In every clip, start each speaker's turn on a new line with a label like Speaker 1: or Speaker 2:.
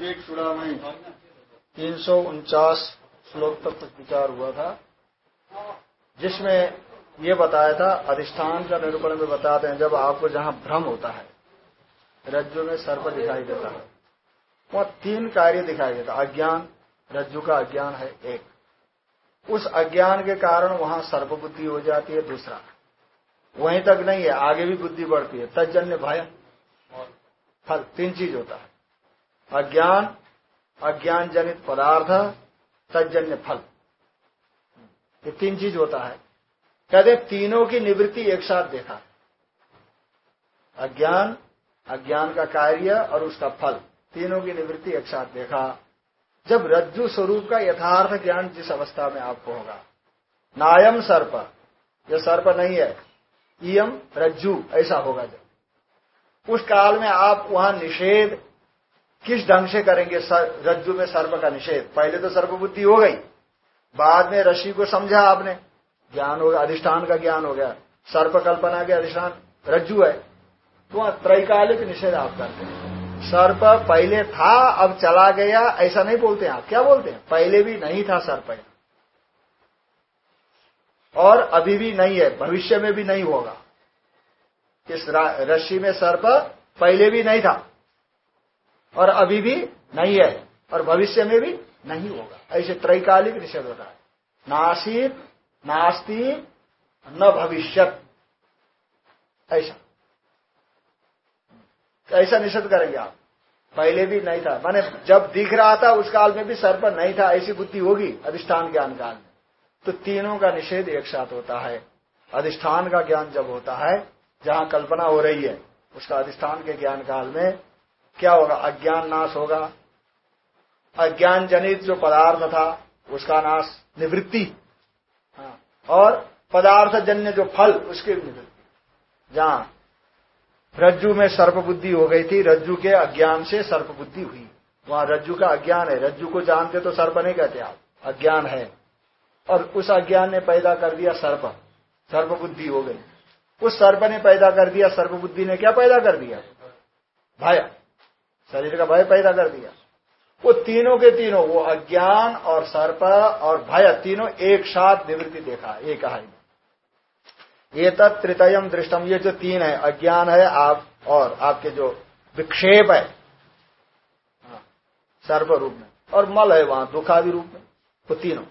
Speaker 1: विवेक चूड़ामणि तीन सौ उनचास श्लोक तक कुछ विचार हुआ था, जिसमें ये बताया था, अधिष्ठान का निरूपण में बताते हैं, जब आपको जहाँ भ्रम होता है, रज्जु में सर्प दिखाई देता है, वहाँ तीन कार्य दिखाई देता अज्ञान, रज्जु का अज्ञान है एक। उस अज्ञान के कारण वहाँ सर्प बुद्धि हो जाती है, दूसरा। वहीं तक नहीं है, आगे भी बुद्धि बढ़ती है तजन्य भय, फल, तीन चीज़ होता है। अज्ञान अज्ञान जनित पदार्थ तजन्य फल। ये तीन चीज़ होता है। कहते तीनों की निवृत्ति एक साथ देखा। अज्ञान अज्ञान का कार्य और उसका फल, तीनों की निवृत्ति एक साथ देखा। जब रज्जु स्वरूप का यथार्थ ज्ञान जिस अवस्था में आपको होगा। नायम सर्प यह सर्प नहीं है। इम रज्जु, ऐसा होगा जब। उस काल में आप वहाँ निषेध किस ढंग से करेंगे रज्जु में सर्प का निषेध? पहले तो सर्प बुद्धि हो गई। बाद में ऋषि को समझा आपने। ज्ञान हो गया, अधिष्ठान का ज्ञान हो गया। सर्प कल्पना के अधिष्ठान, रज्जु है। तो त्रैकालिक निषेध आप करते हैं। सर्प पहले था, अब चला गया, ऐसा नहीं बोलते आप। क्या बोलते हैं? पहले भी नहीं था सर्प और अभी भी नहीं है, भविष्य में भी नहीं होगा। इस रस्सी में सर्प पहले भी नहीं था। और अभी भी नहीं है, और भविष्य में भी नहीं होगा। ऐसे त्रैकालिक निषेध होता है। नासित, नास्ति, न भविष्यत। ऐसा। ऐसा निषेध करेंगे आप? पहले भी नहीं था। माने जब दिख रहा था, उस काल में भी सर्प नहीं था, ऐसी बुद्धि होगी अधिष्ठान ज्ञान काल में। तो तीनों का निषेध एक साथ होता है। अधिष्ठान का ज्ञान जब होता है, जहाँ कल्पना हो रही है, उसका अधिष्ठान के ज्ञान काल में क्या होगा? अज्ञान नाश होगा। अज्ञान जनित जो पदार्थ था उसका नाश निवृत्ति। हाँ, और पदार्थ जन्य जो फल उसकी निवृत्ति। जहाँ रज्जु में सर्प बुद्धि हो गई थी रज्जु के अज्ञान से सर्प बुद्धि हुई। वहाँ रज्जु का अज्ञान है। रज्जु को जानते तो सर्प नहीं कहते आप। अज्ञान है। और उस अज्ञान ने पैदा कर दिया सर्प। सर्प बुद्धि हो गई। उस सर्प ने पैदा कर दिया सर्प बुद्धि ने क्या पैदा कर दिया? भय। शरीर का भय पैदा कर दिया। वो तीनों के तीनों वो अज्ञान और सर्प और भय तीनों एक साथ निवृत्ति देखा एक कहा ये तत्तयम दृष्टम ये जो तीन है अज्ञान है आप और आपके जो विक्षेप है हाँ, सर्व रूप में और मल है वहाँ दुखादि रूप में वो तीनों।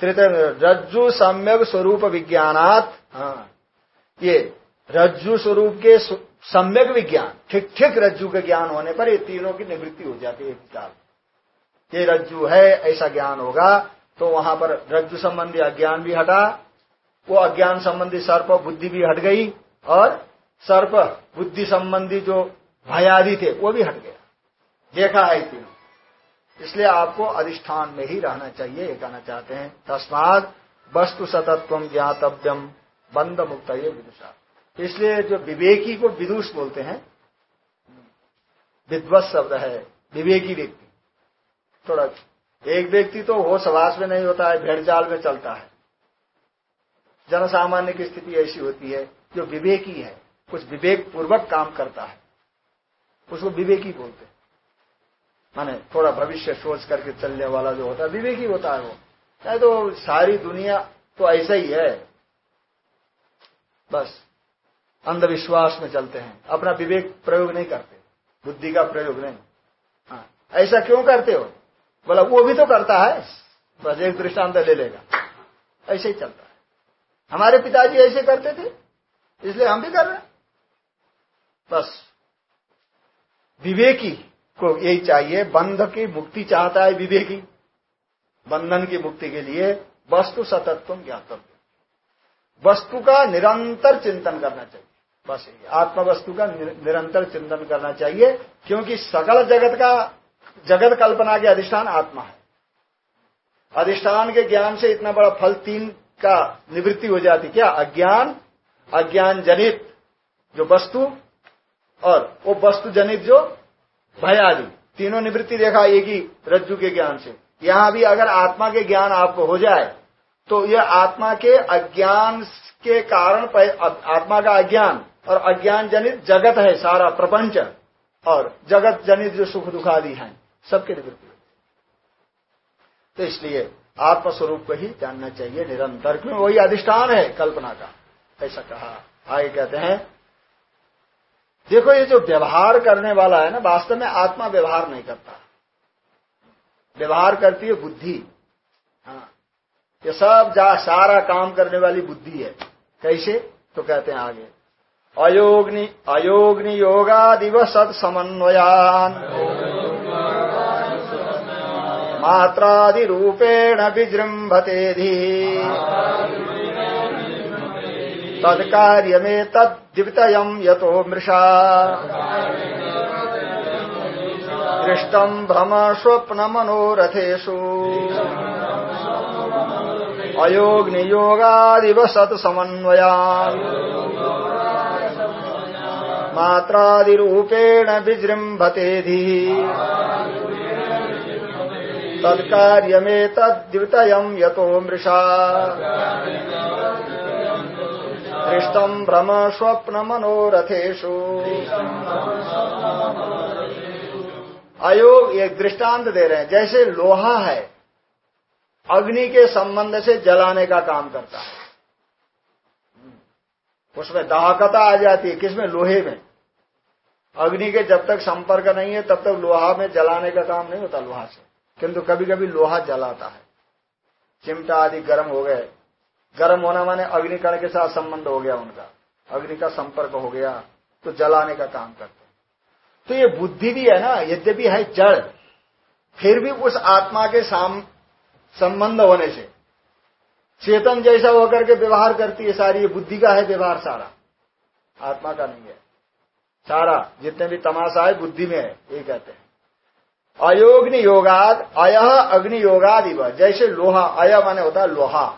Speaker 1: तृतय रज्जु सम्यक स्वरूप विज्ञानात हाँ ये रज्जु स्वरूप के सम्यक विज्ञान, ठीक ठीक रज्जु के ज्ञान होने पर ये तीनों की निवृत्ति हो जाती है काल ये रज्जु है, ऐसा ज्ञान होगा तो वहाँ पर रज्जु संबंधी अज्ञान भी हटा, वो अज्ञान संबंधी सर्प बुद्धि भी हट गई, और सर्प बुद्धि संबंधी जो भयादि थे, वो भी हट गया। देखा है तीनों। इसलिए आपको अधिष्ठान में ही रहना चाहिए, ये कहना चाहते हैं। तस्माद वस्तु सतत्व ज्ञातव्यम बंद मुक्त ये विदुषा इसलिए जो विवेकी को विदुष बोलते हैं विद्वत शब्द है, विवेकी व्यक्ति। थोड़ा, एक व्यक्ति तो होश आवास में नहीं होता है भेड़ जाल में चलता है। जन सामान्य की स्थिति ऐसी होती है, जो विवेकी है, कुछ विवेक पूर्वक काम करता है। उसको विवेकी बोलते हैं। माने थोड़ा भविष्य सोच करके चलने वाला जो होता है, विवेकी होता है वो। चाहे तो सारी दुनिया तो ऐसा ही है। बस। अंधविश्वास में चलते हैं। अपना विवेक प्रयोग नहीं करते। बुद्धि का प्रयोग नहीं। हाँ ऐसा क्यों करते हो? बोला, वो भी तो करता है। बस एक दृष्टांत ले लेगा। ऐसे ही चलता है। हमारे पिताजी ऐसे करते थे, इसलिए हम भी कर रहे हैं। बस, विवेकी को यही चाहिए, बंध की मुक्ति चाहता है विवेकी। बंधन की मुक्ति के लिए वस्तु सतत्व ज्ञातव्य। वस्तु का निरंतर चिंतन करना चाहिए। बस आत्मा वस्तु का निरंतर चिंतन करना चाहिए, क्योंकि सकल जगत का, जगत कल्पना के अधिष्ठान आत्मा है। अधिष्ठान के ज्ञान से इतना बड़ा फल तीन का निवृत्ति हो जाती क्या? अज्ञान अज्ञान जनित जो वस्तु और वो वस्तु जनित जो भय आदि तीनों निवृत्ति देखा एक ही रज्जु के ज्ञान से। यहाँ भी अगर आत्मा के ज्ञान आपको हो जाए तो यह आत्मा के अज्ञान के कारण आत्मा का अज्ञान और अज्ञान जनित जगत है सारा प्रपंच और जगत जनित जो सुख दुखादि है, सबके निवृत्ति तो इसलिए आत्मस्वरूप को ही जानना चाहिए, निरंतर। क्यों? वही अधिष्ठान है कल्पना का। ऐसा कहा। आगे कहते हैं, देखो ये जो व्यवहार करने वाला है ना, वास्तव में आत्मा व्यवहार नहीं करता। व्यवहार करती है बुद्धि। हाँ। ये सब जा, सारा काम करने वाली बुद्धि है। कैसे? तो कहते हैं आगे। अयोग्नि अयोग्नि योगादिव सत समन्वयान मात्रादि रूपेण विजृंभते तत्कार्य यतो मृषा। दृष्टम भ्रम स्वप्न मनोरथेशु अयोग्नियोगादिव सत समन्वयान मात्रादिरूपेण विजृंभते धी तत्कार्य में तद्युतयम यतो मृषा। दृष्टम भ्रम स्वप्न मनोरथेशु अयोग एक दृष्टांत दे रहे हैं। जैसे लोहा है, अग्नि के संबंध से जलाने का काम करता है। उसमें दाहकता आ जाती है। किसमें? लोहे में। अग्नि के जब तक संपर्क नहीं है, तब तक लोहा में जलाने का काम नहीं होता लोहा से। किंतु कभी कभी लोहा जलाता है। चिमटा आदि गर्म हो गए। गर्म होना माने अग्निकण के साथ संबंध हो गया उनका। अग्नि का संपर्क हो गया तो जलाने का काम करते हैं। तो ये बुद्धि भी है ना, यद्यपि है जड़, फिर भी उस आत्मा के साम संबंध होने से। चेतन जैसा होकर के व्यवहार करती है सारी, ये बुद्धि का है व्यवहार सारा। आत्मा का नहीं है। सारा, जितने भी तमाशा है, बुद्धि में है, ये कहते हैं। अयोग्नि योगाद अय अग्नि योगाद जैसे लोहा, अय माने होता है लोहा।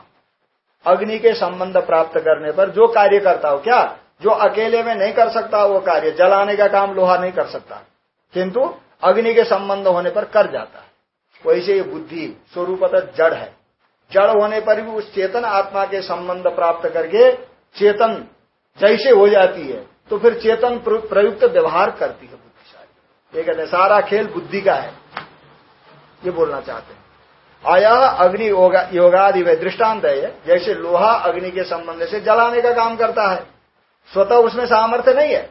Speaker 1: अग्नि के संबंध प्राप्त करने पर जो कार्य करता हो, क्या? जो अकेले में नहीं कर सकता वो कार्य, जलाने का काम लोहा नहीं कर सकता। किंतु अग्नि के संबंध होने पर कर जाता है। वैसे ये बुद्धि, स्वरूपतः जड़ है। जड़ होने पर भी उस चेतन आत्मा के संबंध प्राप्त करके चेतन जैसे हो जाती है तो फिर चेतन प्रयुक्त व्यवहार करती है बुद्धिशाली। ये कहते सारा खेल बुद्धि का है। ये बोलना चाहते हैं। आया अग्नि योगादि वे दृष्टांत है जैसे लोहा अग्नि के संबंध से जलाने का काम करता है, स्वतः उसमें सामर्थ्य नहीं है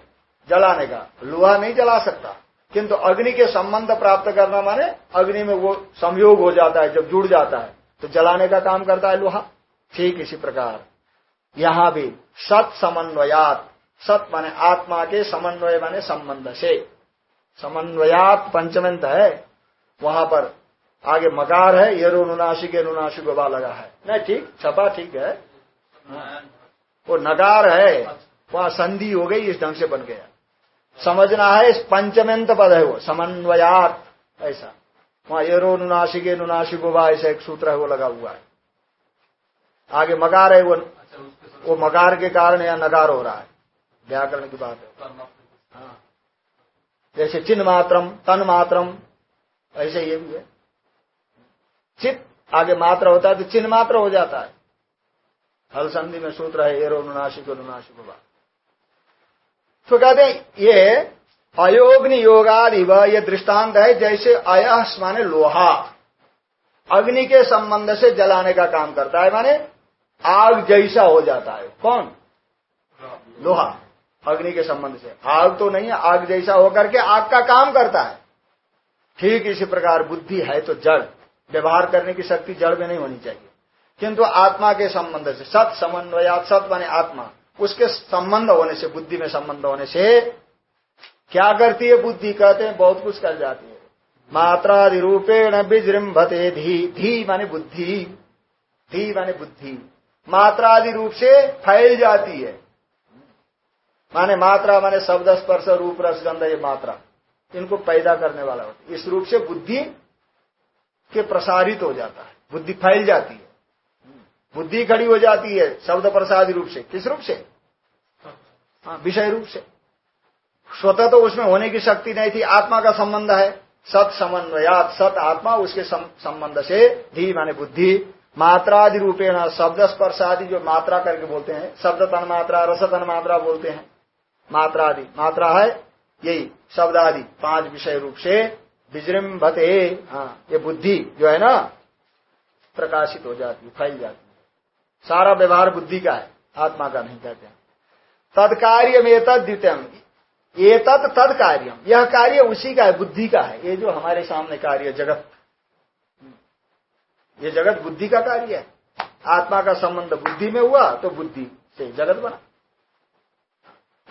Speaker 1: जलाने का। लोहा नहीं जला सकता, किंतु अग्नि के संबंध प्राप्त करना माने अग्नि में वो संयोग हो जाता है, जब जुड़ जाता है। तो जलाने का काम करता है लोहा। ठीक इसी प्रकार। यहाँ भी सत समन्वयात। सत माने आत्मा के समन्वय माने संबंध से। समन्वयात पंचमंत है। वहाँ पर आगे मकार है, ये नुनाशी के नुनाशी गोबा लगा है। नहीं, ठीक, छपा ठीक है। वो नकार है। वहाँ संधि हो गई, इस ढंग से बन गया। समझना है इस पंचमंत पद है वो, समन्वयात, ऐसा। वहाँ एरो नुनाशी के नुनाशी गोबा ऐसा एक सूत्र है वो लगा हुआ है। आगे मकार है वो वो मगार के कारण या नकार हो रहा है। व्याकरण की बात है। हाँ जैसे चिन्ह मात्रम तन मात्रम ऐसे ये भी है। चित आगे मात्र होता है तो चिन्ह मात्र हो जाता है। हल संधि में सूत्र है एरो नुनाशी को नुनाशी तो कहते हैं ये अयोग्नि योगादि ये दृष्टांत है, जैसे अयस माने लोहा। अग्नि के संबंध से जलाने का काम करता है, माने आग जैसा हो जाता है। कौन? लोहा। अग्नि के संबंध से। आग तो नहीं है, आग जैसा होकर के आग का काम करता है। ठीक इसी प्रकार बुद्धि है तो जड़। व्यवहार करने की शक्ति जड़ में नहीं होनी चाहिए। किंतु आत्मा के संबंध से सत समन्वयात सत माने आत्मा, उसके संबंध होने से, बुद्धि में संबंध होने से क्या करती है बुद्धि? कहते हैं, बहुत कुछ कर जाती है। मात्रादि रूपेण विजृंभते धी। धी माने बुद्धि। धी माने बुद्धि। मात्रादि रूप से फैल जाती है। माने मात्रा, माने शब्द, स्पर्श, रूप, रस, गंध, ये मात्रा। इनको पैदा करने वाला होता है। इस रूप से बुद्धि के प्रसारित हो जाता है। बुद्धि फैल जाती है। बुद्धि खड़ी हो जाती है शब्द प्रसादी रूप से। किस रूप से? हाँ विषय रूप से। स्वतः तो उसमें होने की शक्ति नहीं थी, आत्मा का संबंध है। सत समन्वयात, सत आत्मा, उसके संबंध से धी माने बुद्धि। मात्रादि रूपेण, शब्द स्पर्श आदि जो मात्रा करके बोलते हैं, शब्द तन मात्रा, रस तन मात्रा बोलते हैं। मात्रा आदि मात्रा है, यही शब्द आदि पाँच विषय रूप से विजृंभते। हाँ ये बुद्धि जो है ना, प्रकाशित हो जाती है, फैल जाती है। सारा व्यवहार बुद्धि का है, आत्मा का नहीं कहते हैं। तत्कार्य में तद द्वितीयम ये तत् तद कार्यम यह कार्य उसी का है, बुद्धि का है। ये जो हमारे सामने कार्य जगत। ये जगत बुद्धि का कार्य है। आत्मा का संबंध बुद्धि में हुआ तो बुद्धि से जगत बना।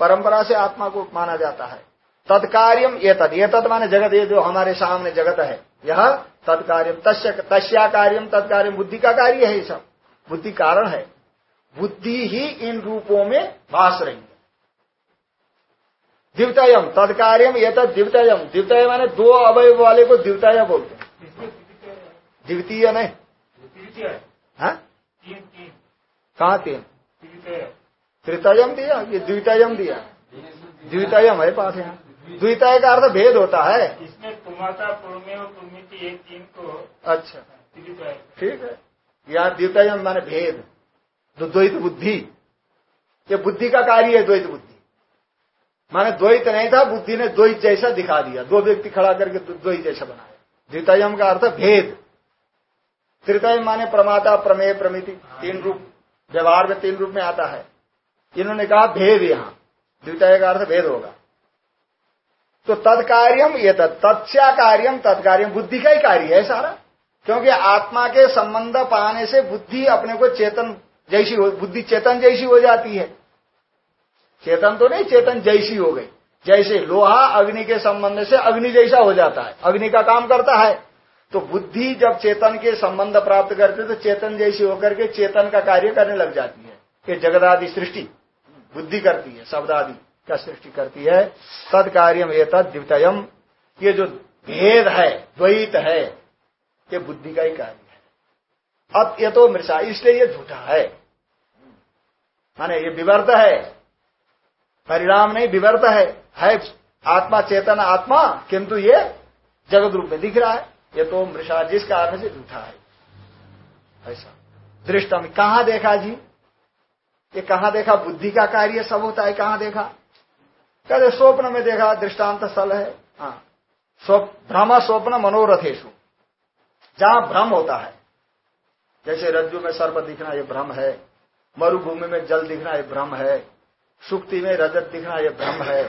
Speaker 1: परंपरा से आत्मा को माना जाता है। तत्कार्यम ये तद ये तत् माने जगत, ये जो हमारे सामने जगत है। यह तत्कार्यम, तस्या कार्यम, तत्कार्यम, बुद्धि का कार्य है ये सब। बुद्धि कारण है। बुद्धि ही इन रूपों में भाष रही द्वितयम तत्कार्यम ये द्वितयम द्वितय माने दो अवय वाले को द्वितय बोलते हैं? द्वितीय नहीं? कहा तीन? त्रितयम दिया, ये द्वितयम दिया। द्वितयम है पास यहाँ। द्वितय का अर्थ भेद होता है।
Speaker 2: इसमें एक तीन को
Speaker 1: अच्छा। ठीक है। यहाँ द्वितयम माने भेद। द्वैत बुद्धि। ये बुद्धि का कार्य है द्वैत बुद्धि। माने द्वैत नहीं था, बुद्धि ने द्वैत जैसा दिखा दिया। दो व्यक्ति खड़ा करके द्वैत जैसा बनाया। द्वितयम का अर्थ भेद। तृतय माने प्रमाता, प्रमेय, प्रमिति। तीन रूप, व्यवहार में तीन रूप में आता है। इन्होंने कहा भेद यहाँ। द्वितीय का अर्थ भेद होगा। तो तत्कार्यम ये तत्स्या कार्यम तत्कार्यम। बुद्धि का ही कार्य है सारा। क्योंकि आत्मा के संबंध पाने से बुद्धि अपने को चेतन जैसी बुद्धि चेतन जैसी हो जाती है। चेतन तो नहीं, चेतन जैसी हो गई। जैसे लोहा अग्नि के संबंध से अग्नि जैसा हो जाता है, अग्नि का काम करता है। तो बुद्धि जब चेतन के संबंध प्राप्त करते तो चेतन जैसी होकर के चेतन का कार्य करने लग जाती है। कि जगदादि सृष्टि बुद्धि करती है शब्द आदि का सृष्टि करती है। तद कार्यम ये द्वितयम। ये जो भेद है, द्वैत है, ये बुद्धि का ही कार्य है। अब ये तो मृषा इसलिए ये झूठा है। माने ये विवर्त है। परिणाम नहीं विवर्त है। है आत्मा, चेतन, आत्मा, किंतु ये जगत रूप में दिख रहा है। ये तो मृषा जिस कारण से झूठा है। ऐसा। दृष्टम कहा देखा जी? ये कहा देखा? बुद्धि का कार्य सब होता है, कहा देखा? कहते स्वप्न में देखा, दृष्टांत स्थल है। हाँ। भ्रम स्वप्न, मनोरथेशु। जहाँ भ्रम होता है। जैसे रज्जु में सर्प दिखना, ये भ्रम है। मरुभूमि में जल दिखना, ये भ्रम है। सुक्ति में रजत दिखना यह भ्रम है।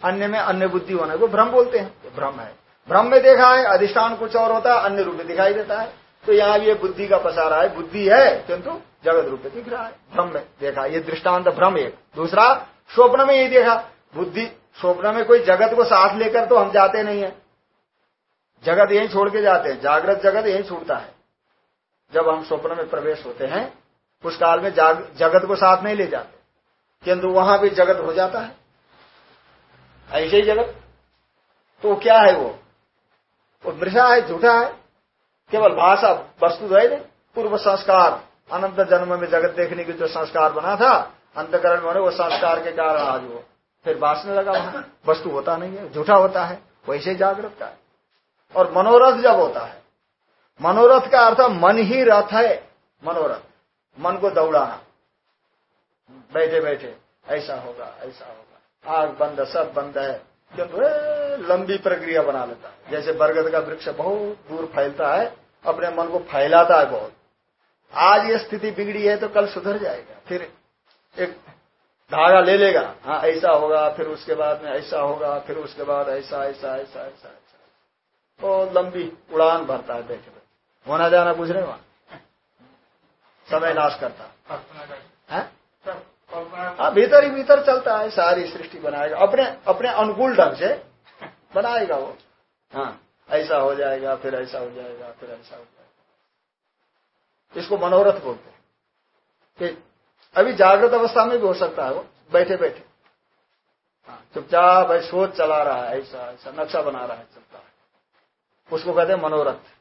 Speaker 1: अन्य में अन्य बुद्धि होने को भ्रम बोलते हैं भ्रम है। भ्रम में देखा है, अधिष्ठान कुछ और होता है, अन्य रूप में दिखाई देता है। तो यहाँ ये बुद्धि का पसारा है, बुद्धि है, किंतु जगत रूप में दिख रहा है, भ्रम में देखा। ये दृष्टांत भ्रम एक। दूसरा, स्वप्न में यही देखा। बुद्धि, स्वप्न में कोई जगत को साथ लेकर तो हम जाते नहीं है। जगत यही छोड़ के जाते हैं, जागृत जगत यही छूटता है। जब हम स्वप्न में प्रवेश होते हैं, उस काल में जगत को साथ नहीं ले जाते। किंतु वहाँ भी जगत हो जाता है। ऐसे ही जगत। तो क्या है वो? वो मृषा है, झूठा है। केवल भाषा, वस्तु है नहीं। पूर्व संस्कार, अनंत जन्म में जगत देखने की जो संस्कार बना था, अंतकरण में वो संस्कार के कारण आज वो फिर बासने लगा वहाँ। वस्तु होता नहीं है, झूठा होता है, वैसे जागृत का है। और मनोरथ जब होता है, मनोरथ का अर्थ मन ही रथ है, मनोरथ। मन को दौड़ाना। बैठे बैठे ऐसा होगा ऐसा होगा। आग बंद सब बंद है। किंतु लंबी प्रक्रिया बना लेता है। जैसे बरगद का वृक्ष बहुत दूर फैलता है अपने मन को फैलाता है बहुत। आज ये स्थिति बिगड़ी है तो कल सुधर जाएगा। फिर एक धागा ले लेगा। हाँ ऐसा होगा फिर उसके बाद में ऐसा होगा फिर उसके बाद ऐसा ऐसा ऐसा ऐसा ऐसा। तो लंबी उड़ान भरता है बैठे बैठे। होना जाना कुछ नहीं वहाँ समय नाश करता। है? हाँ भीतर ही भीतर चलता है, सारी सृष्टि बनाएगा। अपने अपने अनुकूल ढंग से बनाएगा वो। हाँ ऐसा हो जाएगा, फिर ऐसा हो जाएगा, फिर ऐसा हो जाएगा। इसको मनोरथ बोलते हैं। अभी जागृत अवस्था में भी हो सकता है वो बैठे बैठे हाँ चुपचाप भाई सोच चला रहा है, ऐसा ऐसा, नक्शा बना रहा है, चलता है। उसको कहते हैं मनोरथ।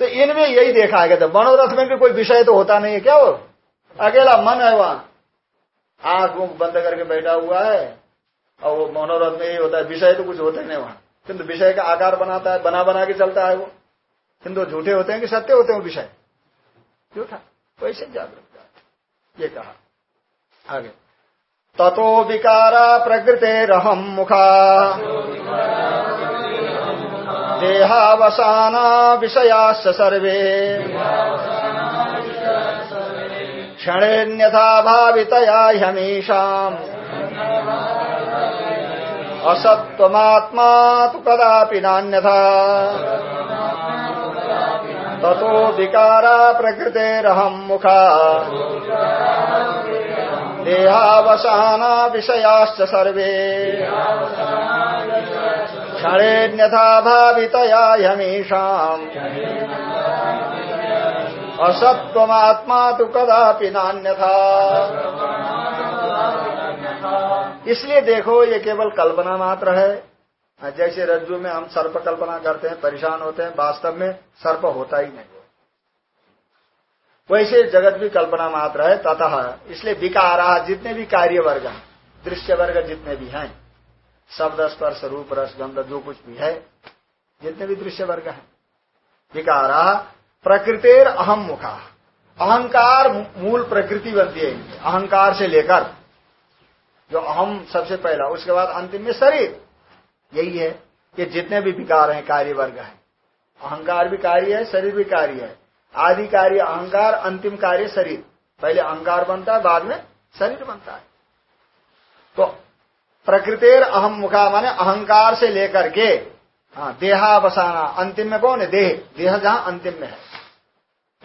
Speaker 1: तो इनमें यही देखा है कहते मनोरथ में भी कोई विषय तो होता नहीं है, क्या वो? अकेला मन है वहाँ। आँख मुख बंद करके बैठा हुआ है, और वो मनोरथ में यही होता है, विषय तो कुछ होते नहीं वहाँ। किंतु विषय का आकार बनाता है, बना बना के चलता है वो। किंतु झूठे होते हैं कि सत्य होते हैं विषय? झूठा वैसे जागरूक ये कहा। आगे। ततो विकारा प्रकृतेरहम मुखा। देहावसाना विषयाश्च सर्वे। क्षणेन्यथा भावितया ह्यमीषाम् असत्त्वमात्मा तु कदापि नान्यथा। ततो विकारा प्रकृतेरहम् मुखा। देहावसाना विषयाश्च सर्वे। क्षणेन्यथा ह्यमीषाम् असत्वमात्मा तो कदापि नान्य था इसलिए देखो, ये केवल कल्पना मात्र है। जैसे रज्जु में हम सर्प कल्पना करते हैं, परेशान होते हैं, वास्तव में सर्प होता ही नहीं। वैसे जगत भी कल्पना मात्र है, ततः। इसलिए विकारा, जितने भी कार्य वर्ग हैं दृश्य वर्ग जितने भी हैं, शब्द, स्पर्श, रूप, रस, गंध, जो कुछ भी है, जितने भी दृश्य वर्ग हैं, विकारा प्रकृतिर अहम मुखा। अहंकार मूल प्रकृति बनती है अहंकार से लेकर। जो अहम सबसे पहला, उसके बाद अंतिम में शरीर। यही है कि जितने भी विकार हैं, कार्य वर्ग है। अहंकार भी कार्य है, शरीर भी कार्य है। आदि कार्य अहंकार, अंतिम कार्य शरीर। पहले अहंकार बनता है, बाद में शरीर बनता है। तो प्रकृतिर अहम मुखा माने अहंकार से लेकर के हाँ देहा बसाना अंतिम में कौन है? देह। देह जहाँ अंतिम में है।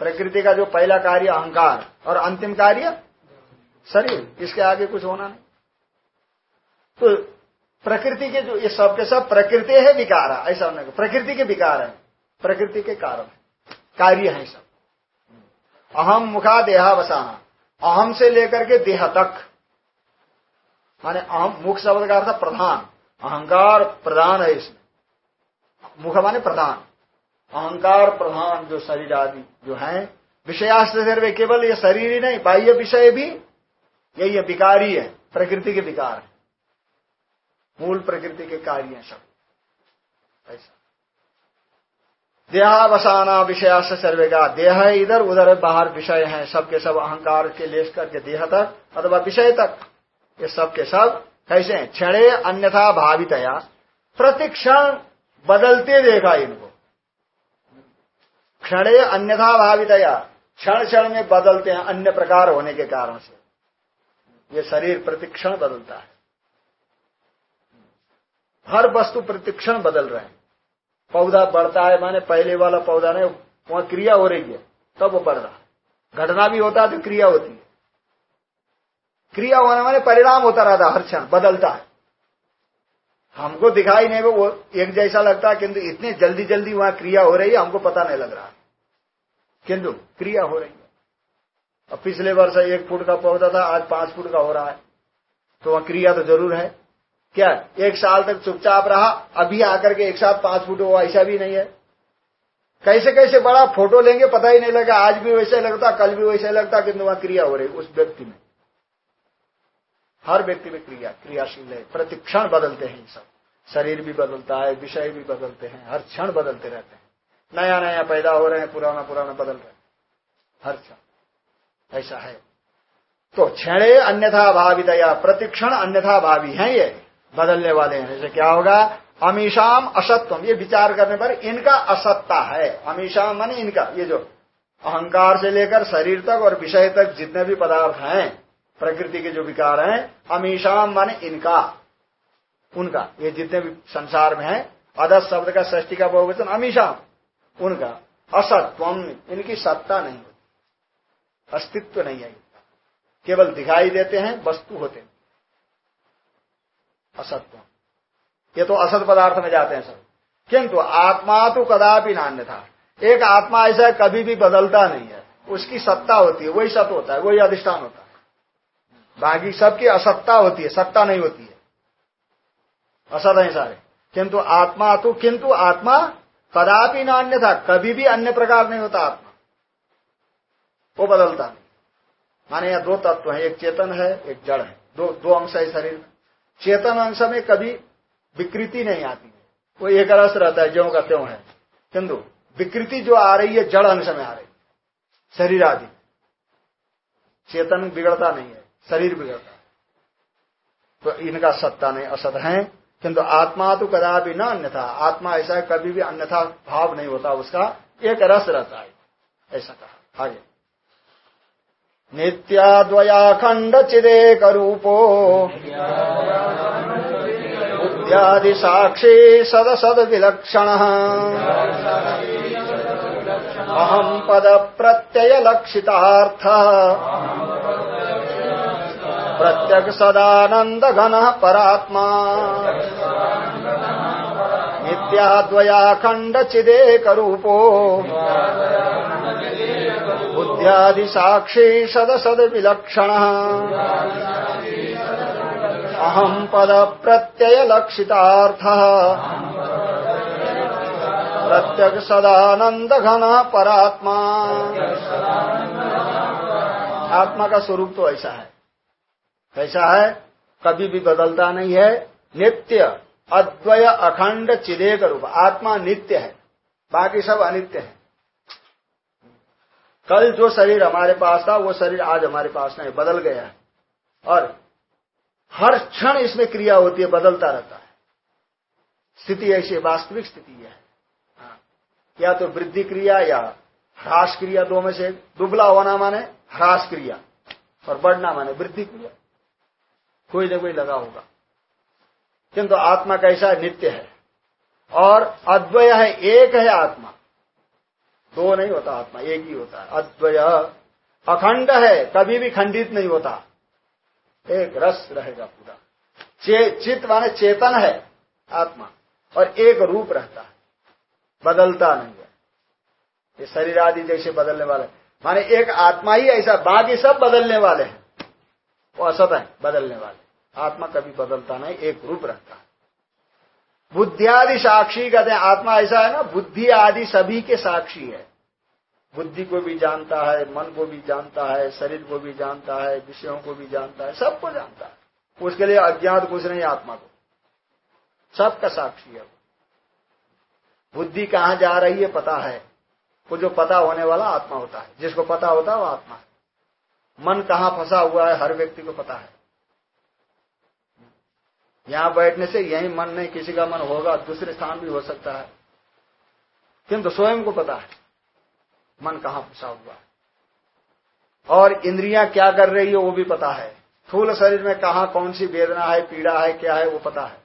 Speaker 1: प्रकृति का जो पहला कार्य अहंकार और अंतिम कार्य शरीर, इसके आगे कुछ होना नहीं। तो प्रकृति के जो, ये सब के सब प्रकृति है विकार है ऐसा होने प्रकृति के विकार है, प्रकृति के कारण कार्य है सब। अहम मुखा देहावसाना अहम से लेकर के देह तक, माने अहम मुख शब्द का अर्थ प्रधान, अहंकार प्रधान है इसमें। मुख माने प्रधान। अहंकार प्रधान जो शरीर आदि जो है, विषयास्त्र केवल ये शरीर ही नहीं, बाह्य विषय भी यही है, विकारी है, प्रकृति के विकार है। मूल प्रकृति के कार्य हैं सब। ऐसा। देहावसाना विषयास सर्वे का देह इधर, उधर बाहर विषय हैं, सबके सब अहंकार के लेस करके देह तक, अथवा विषय तक, ये सब के सब कैसे हैं? क्षणे अन्यथा भावितया, प्रतिक्षण बदलते देखा इनको। क्षणे अन्यथा भावितया क्षण क्षण में बदलते हैं, अन्य प्रकार होने के कारण से। ये शरीर प्रतिक्षण बदलता है। हर वस्तु प्रतिक्षण बदल रहे हैं। पौधा बढ़ता है, माने पहले वाला पौधा नहीं, वहाँ क्रिया हो रही है, तब वो बढ़ रहा है। घटना भी होता है तो क्रिया होती है। क्रिया होने माने परिणाम होता रहता हर क्षण, बदलता है। हमको दिखाई नहीं, वो एक जैसा लगता है, किंतु इतनी जल्दी जल्दी वहाँ क्रिया हो रही है, हमको पता नहीं लग रहा किंतु क्रिया हो रही है। अब पिछले वर्ष एक फुट का पौधा था, आज पाँच फुट का हो रहा है। तो वहाँ क्रिया तो ज़रूर है। क्या एक साल तक चुपचाप रहा? अभी आकर के एक साथ पाँच फुट हुआ, ऐसा भी नहीं है। कैसे कैसे बड़ा फ़ोटो लेंगे, पता ही नहीं लगा। आज भी वैसे लगता, कल भी वैसे लगता, किंतु वहाँ क्रिया हो रही उस व्यक्ति में। हर व्यक्ति में क्रिया, क्रियाशील है। प्रतिक्षण बदलते हैं सब। शरीर भी बदलता है, विषय भी बदलते हैं, हर क्षण बदलते रहते हैं। नया नया पैदा हो रहे हैं, पुराना पुराना बदल रहे हर क्षण। ऐसा है। तो क्षणे अन्यथा भावितया प्रतिक्षण अन्यथा भावी है ये, बदलने वाले हैं। जैसे क्या होगा? अमीशाम असत्वम। ये विचार करने पर इनका असत्ता है। अमीशाम माने इनका। ये जो अहंकार से लेकर शरीर तक और विषय तक जितने भी पदार्थ हैं, प्रकृति के जो विकार हैं, अमीशाम माने इनका। उनका। ये जितने भी संसार में है अदस शब्द का ष्टी का बहुवचन अमीशाम। उनका असत्वम इनकी सत्ता नहीं होती। अस्तित्व नहीं है केवल दिखाई देते हैं, वस्तु होते हैं। असत्व ये तो असत पदार्थ में जाते हैं सब। किंतु आत्मा तो कदापि नान्य था। एक आत्मा ऐसा कभी भी बदलता नहीं है। उसकी सत्ता होती है, वही सत्य होता है, वही अधिष्ठान होता है। बाकी सबकी असत्ता होती है, सत्ता नहीं होती है। असत है सारे। किंतु आत्मा तो किंतु आत्मा कदापि न नान्य था कभी भी अन्य प्रकार नहीं होता आत्मा। वो बदलता नहीं। माने यहाँ दो तत्व है, एक चेतन है, एक जड़ है। दो दो अंश है शरीर में। चेतन अंश में कभी विकृति नहीं आती है। वो एक रस रहता है, ज्यो का त्यों है। किंतु विकृति जो आ रही है, जड़ अंश में आ रही है। शरीर आदि। चेतन बिगड़ता नहीं है, शरीर बिगड़ता है। तो इनका सत्ता नहीं, असत है। किंतु आत्मा तो कदापि न अन्यथा। आत्मा ऐसा कभी भी अन्यथा भाव नहीं होता, उसका एक रस रहता है। ऐसा कहा। आगे। नित्याद्वयाखंड चिदेक रूपो बुद्ध्यादि साक्षी सद सद विलक्षण। अहम पद प्रत्यय लक्षितार्थ प्रत्यक सदानंद घन परात्मा। नित्याद्वयाखंड चिदेक रूपो साक्षी सद सद विलक्षण अहम पद प्रत्यय लक्षितार्थ प्रत्यक सदानंद घन परात्मा। आत्मा का स्वरूप तो ऐसा है। कैसा है, कभी भी बदलता नहीं है। नित्य, अद्वय, अखंड, चिदेक रूप। आत्मा नित्य है। बाकी सब अनित्य है। कल जो शरीर हमारे पास था, वो शरीर आज हमारे पास नहीं, बदल गया है। और हर क्षण इसमें क्रिया होती है, बदलता रहता है। स्थिति ऐसी वास्तविक स्थिति है। हाँ। या तो वृद्धि क्रिया या ह्रास क्रिया, दो में से दुबला होना माने, ह्रास क्रिया। और बढ़ना माने वृद्धि क्रिया। कोई ना कोई लगा होगा। किंतु आत्मा कैसा है नित्य है। और अद्वय है एक है आत्मा। दो नहीं होता आत्मा एक ही होता है। अद्वय अखंड है कभी भी खंडित नहीं होता। एक रस रहेगा पूरा। चे, चित माने चेतन है आत्मा और एक रूप रहता है। बदलता नहीं है। ये शरीर आदि जैसे बदलने वाले। माने एक आत्मा ही ऐसा बाकी सब बदलने वाले हैं। वो असत है, बदलने वाले। आत्मा कभी बदलता नहीं, एक रूप रहता है। बुद्धि आदि साक्षी कहते हैं, आत्मा ऐसा है ना, बुद्धि आदि सभी के साक्षी है। बुद्धि को भी जानता है, मन को भी जानता है, शरीर को भी जानता है, विषयों को भी जानता है, सबको जानता है। उसके लिए अज्ञात कुछ नहीं आत्मा को। सबका साक्षी है बुद्धि कहाँ जा रही है, पता है। वो जो पता होने वाला आत्मा होता है। जिसको पता होता है, वो आत्मा है। मन कहाँ फंसा हुआ है, हर व्यक्ति को पता है। यहाँ बैठने से यही मन नहीं, किसी का मन होगा, दूसरे स्थान भी हो सकता है। किंतु स्वयं को पता है, मन कहाँ फंसा हुआ है। और इंद्रियाँ क्या कर रही है, वो भी पता है। फूल शरीर में कहा कौन सी वेदना है, पीड़ा है, क्या है, वो पता है।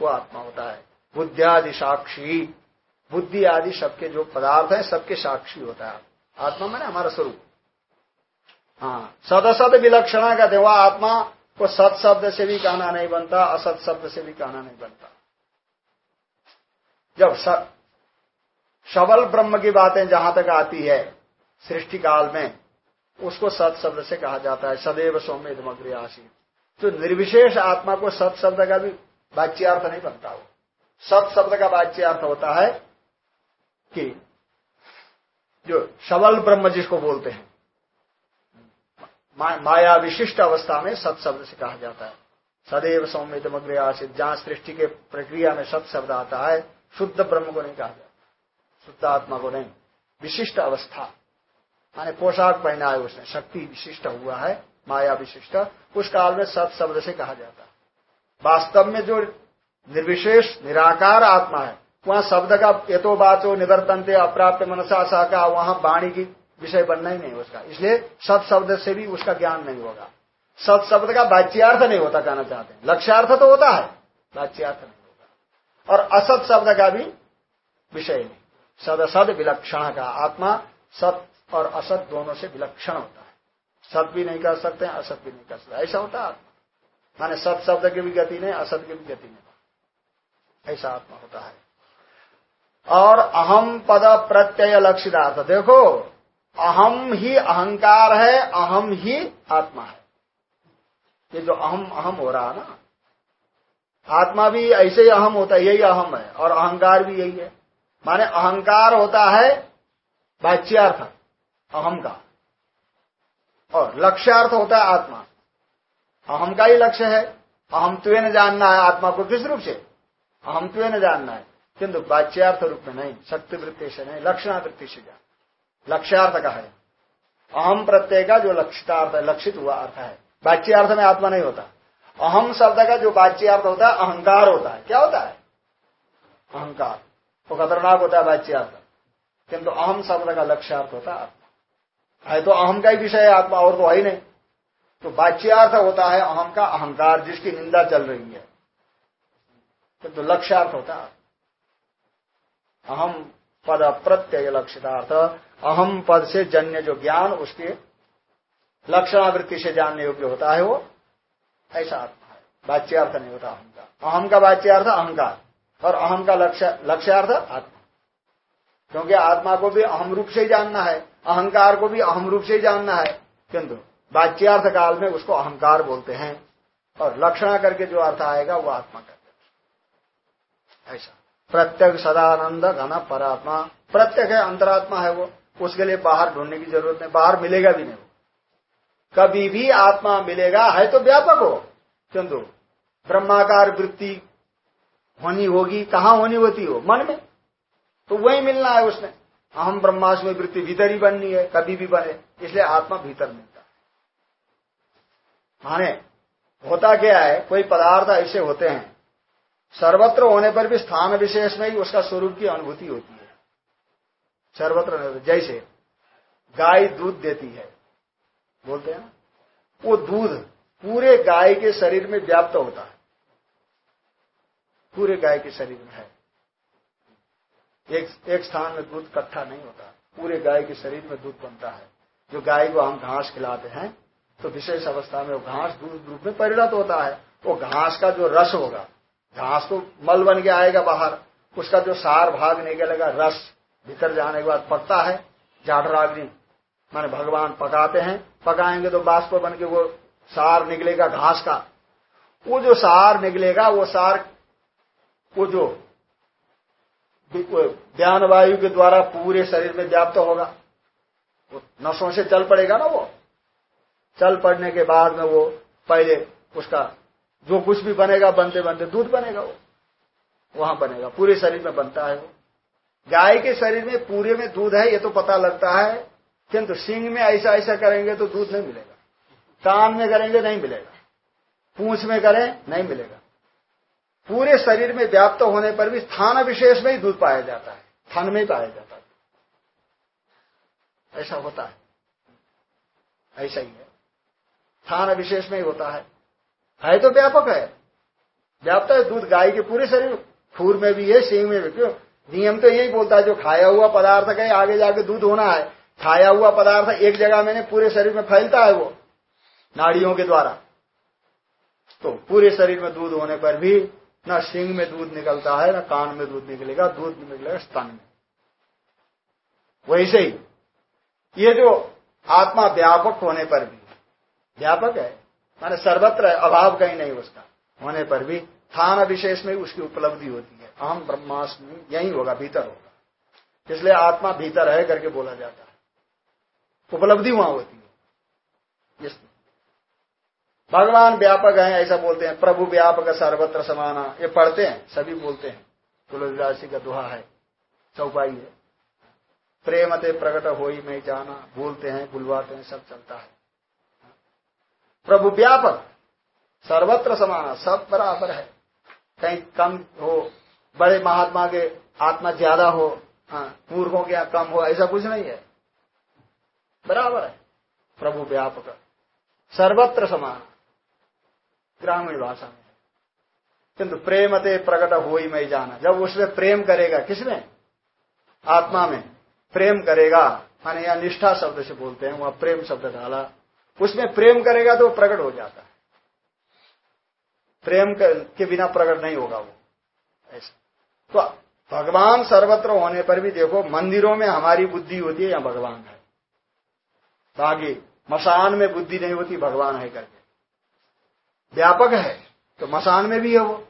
Speaker 1: वो आत्मा होता है। बुद्धियादि साक्षी। बुद्धि आदि सबके जो पदार्थ है, सबके साक्षी होता है। आत्मा मैंने हमारा स्वरूप। हाँ। सदसद विलक्षणा का देवा आत्मा को सत शब्द से भी कहना नहीं बनता असत शब्द से भी कहना नहीं बनता। जब सबल ब्रह्म की बातें जहाँ तक आती है, सृष्टि काल में, उसको सत शब्द से कहा जाता है, सदैव सौम्य धमग्री आशी तो निर्विशेष आत्मा को सत शब्द का भी वाच्यार्थ नहीं बनता वो। सत शब्द का वाच्यार्थ होता है कि जो सबल ब्रह्म जिसको बोलते हैं माया विशिष्ट अवस्था में सत शब्द से कहा जाता है। सदैव सौम्य धमग्री आशित जहाँ सृष्टि के प्रक्रिया में सत शब्द आता है, शुद्ध ब्रह्म को नहीं कहा जाता। शुद्ध आत्मा को नहीं। विशिष्ट अवस्था। माने पोशाक पहना है उसने, शक्ति विशिष्ट हुआ है, माया विशिष्ट, उस काल में सत शब्द से कहा जाता है। वास्तव में जो निर्विशेष, निराकार आत्मा है, वहाँ शब्द का यथो बाचो निवर्तनते अप्राप्त मनसा का वहाँ वाणी की विषय बनना ही नहीं उसका। इसलिए सत शब्द से भी उसका ज्ञान नहीं होगा। सत शब्द का वाच्यार्थ नहीं होता कहना चाहते हैं। लक्ष्यार्थ तो होता है, वाच्यार्थ नहीं होगा। और असत शब्द का भी विषय नहीं। सद सद विलक्षण का आत्मा, सत और असत दोनों से विलक्षण होता है। सत भी नहीं कर सकते, असत भी नहीं कर सकते। ऐसा होता आत्मा। माने सत शब्द की भी गति नहीं, असत की भी गति नहीं। ऐसा आत्मा होता है। और अहम पद प्रत्यय लक्षितार्थ देखो अहम ही अहंकार है, अहम ही आत्मा है। ये जो अहम अहम हो रहा है ना, आत्मा भी ऐसे ही अहम होता है, यही अहम है, और अहंकार भी यही है। माने अहंकार होता है बाच्यार्थ अहम का। और लक्ष्यार्थ होता है आत्मा। अहम का ही लक्ष्य है। अहमत्व जानना है आत्मा को किस रूप से? अहमत्व जानना है। किंतु बाच्यार्थ रूप में नहीं, शक्ति वृत्ति से नहीं लक्षणा वृत्ति से जान लक्ष्यार्थ का है। अहम प्रत्यय का जो लक्षितार्थ लक्षित हुआ अर्थ है। वाच्यार्थ में आत्मा नहीं होता। अहम शब्द का जो बाच्यार्थ होता है, अहंकार होता है। क्या होता है? अहंकार। तो खतरनाक होता है बाच्यार्थ किंतु अहम शब्द का लक्ष्यार्थ होता है आत्मा। है तो अहम का ही विषय है, आत्मा और तो है ही नहीं। तो बाच्यार्थ होता है अहम का अहंकार, जिसकी निंदा चल रही है। किंतु तो लक्ष्यार्थ होता है अहम पद प्रत्यय लक्षितार्थ अहम पद से जन्य जो ज्ञान, उसके लक्षणावृत्ति से जानने योग्य होता है वो, ऐसा आत्मा है। वाच्यार्थ नहीं होता अहम का अहम का वाच्यार्थ अहंकार और अहम का लक्ष्यार्थ, आत्मा। क्योंकि आत्मा को भी अहम रूप से ही जानना है, अहंकार को भी अहम रूप से ही जानना है। किंतु वाच्यार्थ काल में उसको अहंकार बोलते हैं। और लक्षणा करके जो अर्थ आएगा, वो आत्मा करते ऐसा। प्रत्यक सदानंद घना परात्मा। प्रत्यक है, अंतरात्मा है वो। उसके लिए बाहर ढूँढने की ज़रूरत नहीं, बाहर मिलेगा भी नहीं कभी भी आत्मा मिलेगा, है तो व्यापक हो। किंतु ब्रह्माकार वृत्ति होनी होगी, कहाँ होनी होती हो? मन में। तो वही मिलना है उसने। अहम ब्रह्मास्म वृत्ति भीतर ही बननी है, कभी भी बने। इसलिए आत्मा भीतर मिलता है। माने, होता क्या है, कोई पदार्थ ऐसे होते हैं सर्वत्र होने पर भी स्थान विशेष में ही उसका स्वरूप की अनुभूति होती है। सर्वत्र जैसे गाय दूध देती है, बोलते हैं वो दूध पूरे गाय के शरीर में व्याप्त होता है। पूरे गाय के शरीर में है। एक एक स्थान में दूध इकट्ठा नहीं होता। पूरे गाय के शरीर में दूध बनता है। जो गाय को हम घास खिलाते हैं तो विशेष अवस्था में वो घास दूध रूप में परिणत होता है। वो घास का जो रस होगा घास तो मल बन के आएगा बाहर। उसका जो सार भाग निकलेगा रस भीतर जाने के बाद पकता है जाठराग्नि माने भगवान पकाते हैं। पकाएँगे तो बाष्प बन के वो सार निकलेगा घास का। वो जो सार निकलेगा, वो सार, वो जो ज्ञान वायु के द्वारा पूरे शरीर में व्याप्त होगा। वो नसों से चल पड़ेगा ना वो। चल पड़ने के बाद में वो पहले उसका जो कुछ भी बनेगा, बनते बनते, दूध बनेगा वो। वहाँ बनेगा। पूरे शरीर में बनता है वो। गाय के शरीर में पूरे में दूध है, ये तो पता लगता है। किंतु सिंह में ऐसा ऐसा करेंगे तो दूध नहीं मिलेगा। कान में करेंगे, नहीं मिलेगा। पूछ में करें, नहीं मिलेगा। पूरे शरीर में व्याप्त होने पर भी स्थान विशेष में ही दूध पाया जाता है। थन में ही पाया जाता है। ऐसा होता है। ऐसा ही है। स्थान विशेष में ही होता है। है तो व्यापक है। व्याप्त है दूध गाय के पूरे शरीर फूर में भी है सिंह में भी। क्यों? नियम तो यही बोलता है, जो खाया हुआ पदार्थ का आगे जाके दूध होना है। खाया हुआ पदार्थ एक जगह में पूरे शरीर में फैलता है वो, नाड़ियों के द्वारा। तो पूरे शरीर में दूध होने पर भी न सिंह में दूध निकलता है, न कान में दूध निकलेगा दूध निकलेगा स्तन में। वैसे ही, ये जो आत्मा व्यापक होने पर भी, व्यापक है माने सर्वत्र अभाव कहीं नहीं उसका। होने पर भी स्थान विशेष में उसकी उपलब्धि होती है। अहम ब्रह्मास्मि, यही होगा, भीतर होगा। इसलिए आत्मा भीतर है करके बोला जाता है। उपलब्धि वहाँ होती है। भगवान व्यापक है, ऐसा बोलते हैं। प्रभु व्यापक, सर्वत्र समाना ये पढ़ते हैं, सभी बोलते हैं। तुलसीदासी का दुहा है। चौपाई है। प्रेमते प्रकट हो ही मैं जाना। बोलते हैं, बुलवाते हैं, सब चलता है। प्रभु व्यापक, सर्वत्र समान, सब बराबर है। कहीं कम हो, बड़े महात्मा के आत्मा ज़्यादा हो मूर्खों के यहाँ कम हो, ऐसा कुछ नहीं है। बराबर है। प्रभु व्यापक, सर्वत्र समान, ग्रामीण भाषा में। किंतु प्रेम ते प्रकट हो ही मैं जाना। जब उसमें प्रेम करेगा, किसमें? आत्मा में। प्रेम करेगा, माने या निष्ठा शब्द से बोलते हैं, वहाँ प्रेम शब्द डाला उसमें प्रेम करेगा तो प्रकट हो जाता है। प्रेम के बिना प्रकट नहीं होगा वो। ऐसा। तो भगवान सर्वत्र होने पर भी देखो, मंदिरों में हमारी बुद्धि होती है या भगवान है? बाकी मसान में बुद्धि नहीं होती, भगवान है करके। व्यापक है तो मसान में भी है वो।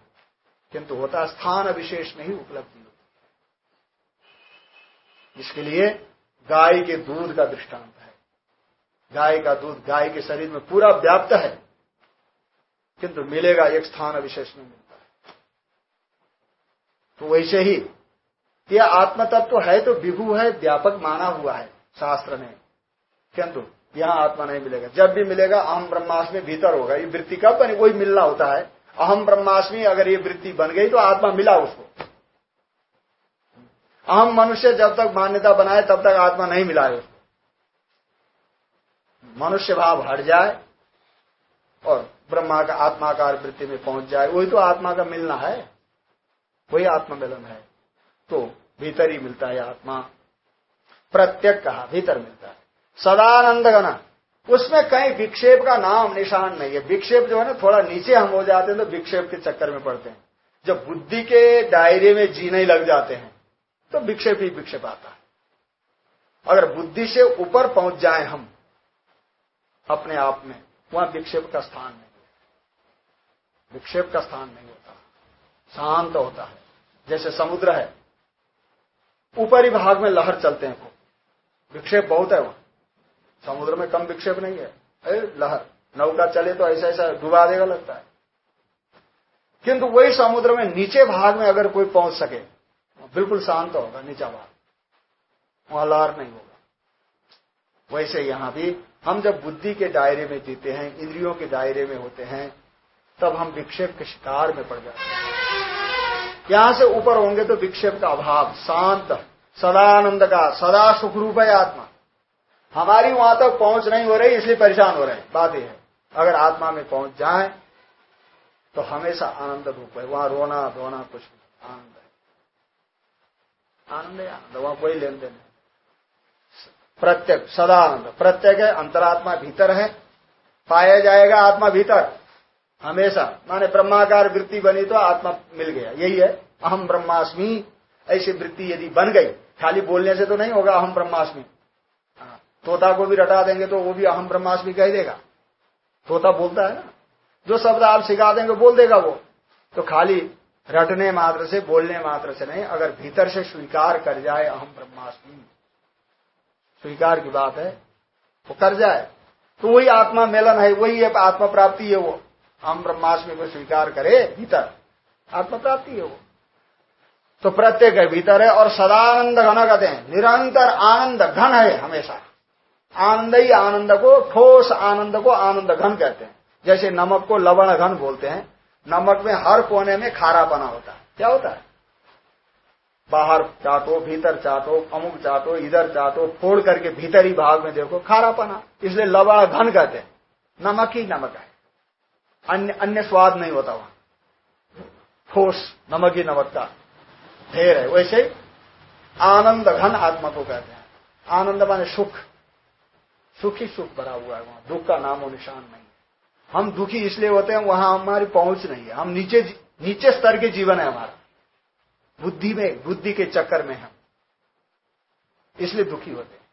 Speaker 1: किंतु होता स्थान विशेष में ही उपलब्धि होती इसके लिए गाय के दूध का दृष्टांत गाय का दूध गाय के शरीर में पूरा व्याप्त है, किंतु मिलेगा एक स्थान विशेष में मिलता। है तो वैसे ही यह आत्म तत्व है तो विभू है, व्यापक माना हुआ है शास्त्र ने किंतु यहाँ आत्मा नहीं मिलेगा। जब भी मिलेगा, अहम ब्रह्मास्मि भीतर होगा। ये वृत्ति कब बनी वही मिलना होता है। अहम ब्रह्मास्मि अगर ये वृत्ति बन गई तो आत्मा मिला उसको। अहम मनुष्य जब तक मान्यता बनाए, तब तक आत्मा नहीं मिला है उसको। मनुष्य भाव हट जाए और ब्रह्मा का आत्माकार वृत्ति में पहुँच जाए, वही तो आत्मा का मिलना है। वही आत्मा मिलन है। तो भीतर ही मिलता है आत्मा। प्रत्यक कहा, भीतर मिलता है। सदानंद गना उसमें कहीं विक्षेप का नाम निशान नहीं है। विक्षेप जो है ना, थोड़ा नीचे हम हो जाते हैं तो विक्षेप के चक्कर में पड़ते हैं। जब बुद्धि के दायरे में जीने लग जाते हैं तो विक्षेप ही विक्षेप आता है। अगर बुद्धि से ऊपर पहुँच जाए हम अपने आप में, वहाँ विक्षेप का स्थान नहीं विक्षेप का स्थान नहीं होता। शांत होता है। जैसे समुद्र है, ऊपरी भाग में लहर चलते हैं खूब। विक्षेप बहुत है वहाँ। समुद्र में कम विक्षेप नहीं है। अरे, लहर। नौका चले तो ऐसा ऐसा डुबा देगा लगता है। किंतु वही समुद्र में नीचे भाग में अगर कोई पहुँच सके, बिल्कुल शांत होगा, नीचा भाग। वहाँ लहर नहीं होगा। वैसे यहाँ भी हम जब बुद्धि के दायरे में जीते हैं, इंद्रियों के दायरे में होते हैं, तब हम विक्षेप के शिकार में पड़ जाते हैं। यहाँ से ऊपर होंगे तो विक्षेप का अभाव, शांत, सदानंद का, सदा सुख रूप है आत्मा। हमारी वहाँ तक पहुँच नहीं हो रही, इसलिए परेशान हो रहे हैं। बात यह है, अगर आत्मा में पहुँच जाए तो हमेशा आनंद रूप है। वहाँ रोना धोना कुछ आनंद है। आनंद है आनंद वहाँ कोई लेन देन नहीं प्रत्यक सदानंद प्रत्यक है अंतरात्मा भीतर है पाया जाएगा आत्मा भीतर हमेशा। माने ब्रह्माकार वृत्ति बनी तो आत्मा मिल गया। यही है अहम ब्रह्मास्मि ऐसी वृत्ति यदि बन गई खाली बोलने से तो नहीं होगा अहम ब्रह्मास्मि। हाँ, तोता को भी रटा देंगे तो वो भी अहम ब्रह्मास्मि कह देगा। तोता बोलता है ना जो शब्द आप सिखा देंगे बोल देगा वो। तो खाली रटने मात्र से बोलने मात्र से नहीं अगर भीतर से स्वीकार कर जाए अहम ब्रह्मास्मि। स्वीकार की बात है, वो कर जाए। तो वही आत्मा मेलन है, वही है आत्मा प्राप्ति है वो। हम ब्रह्मास्मि को स्वीकार करे, भीतर। आत्मा प्राप्ति है वो। तो प्रत्येक है, भीतर है और सदानंद घन कहते हैं। निरंतर आनंद घन है हमेशा। आनंद ही आनंद को, ठोस आनंद को आनंद घन कहते हैं। जैसे नमक को लवण घन बोलते हैं। नमक में हर कोने में खारा बना होता है। क्या होता है? बाहर चाटो, भीतर चाटो, अमुक चाटो, इधर चाटो, फोड़ करके भीतरी भाग में देखो, खारापना। इसलिए लवण घन कहते हैं। नमक ही नमक है। अन्य अन्य स्वाद नहीं होता वहाँ। ठोस, नमक ही नमक का ढेर है। वैसे आनंद घन आत्मा को कहते हैं। आनंद माने सुख। सुख ही सुख भरा हुआ है वहाँ। दुख का नामो निशान नहीं हम दुखी इसलिए होते हैं, वहाँ हमारी पहुँच नहीं है। हम नीचे नीचे स्तर के जीवन है हमारा। बुद्धि में, बुद्धि के चक्कर में हम। इसलिए दुखी होते हैं।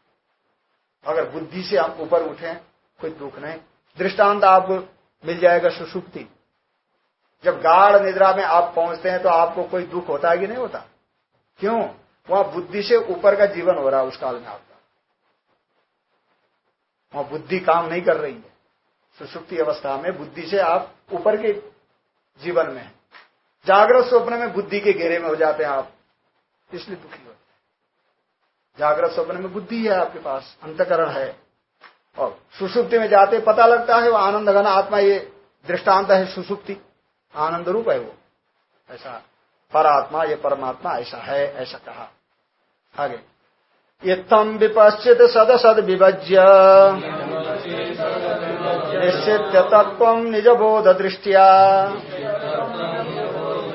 Speaker 1: अगर बुद्धि से हम ऊपर उठे, कोई दुख नहीं। दृष्टांत आपको मिल जाएगा सुसुप्ति। जब गाढ़ निद्रा में आप पहुँचते हैं तो आपको कोई दुख होता है कि नहीं होता? क्यों? वहाँ बुद्धि से ऊपर का जीवन हो रहा है उस काल में आपका। वहाँ बुद्धि काम नहीं कर रही है। सुसुप्ति अवस्था में बुद्धि से आप ऊपर के जीवन में है। जागृत स्वप्न में बुद्धि के घेरे में हो जाते हैं आप, इसलिए दुखी होते जागृत स्वप्न में बुद्धि है आपके पास, अंतकरण है। और सुसुप्ति में जाते पता लगता है वो आनंद घन आत्मा ये दृष्टांत है सुसुप्ति। आनंद रूप है वो। ऐसा पर आत्मा ये परमात्मा ऐसा है, ऐसा कहा। आगे। ये तम विपश्चित सद सद विभज्य। निश्चित तत्व निज बोध दृष्टिया।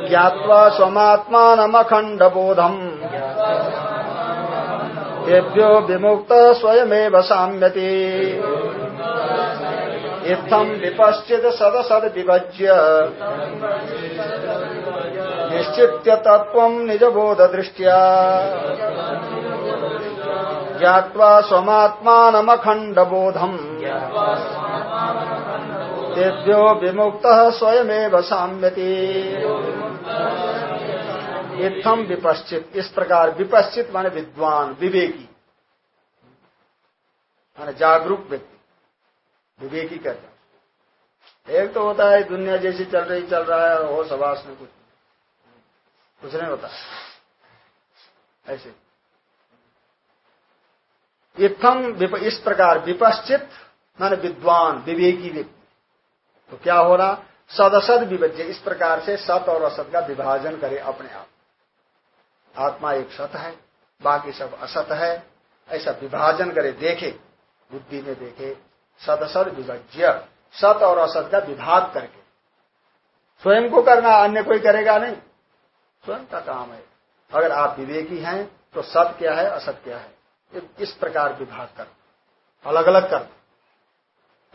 Speaker 1: ज्ञावा स्वमात्मानमखंड बोधम तेभ्यो विमुक्त स्वयमेव साम्यति। इत्थम विपश्चित सद सद विभज्य निश्चित्य तत्व निज बोध दृष्टिया ज्ञावा स्वमात्मानमखंड बोधम तेभ्यो विमुक्त स्वयमेव साम्यति। इत्थम विपश्चित, इस प्रकार विपश्चित माने विद्वान, विवेकी। माने जागरूक व्यक्ति। विवेकी कहते एक तो होता है, दुनिया जैसी चल रही, चल रहा है हो सवास में कुछ। कुछ नहीं होता। ऐसे। इत्थम इस प्रकार विपश्चित मान विद्वान, विवेकी व्यक्ति। तो क्या हो रहा? सदसद विभज्य। इस प्रकार से सत और असत का विभाजन करे अपने आप। आत्मा एक सत है, बाकी सब असत है। ऐसा विभाजन करे, देखे। बुद्धि में देखे। सदसद विभज्य। सत और असत का विभाग करके। स्वयं को करना, अन्य कोई करेगा नहीं। स्वयं का काम है। अगर आप विवेकी हैं तो सत क्या है, असत क्या है। इस प्रकार विभाग कर। अलग अलग कर।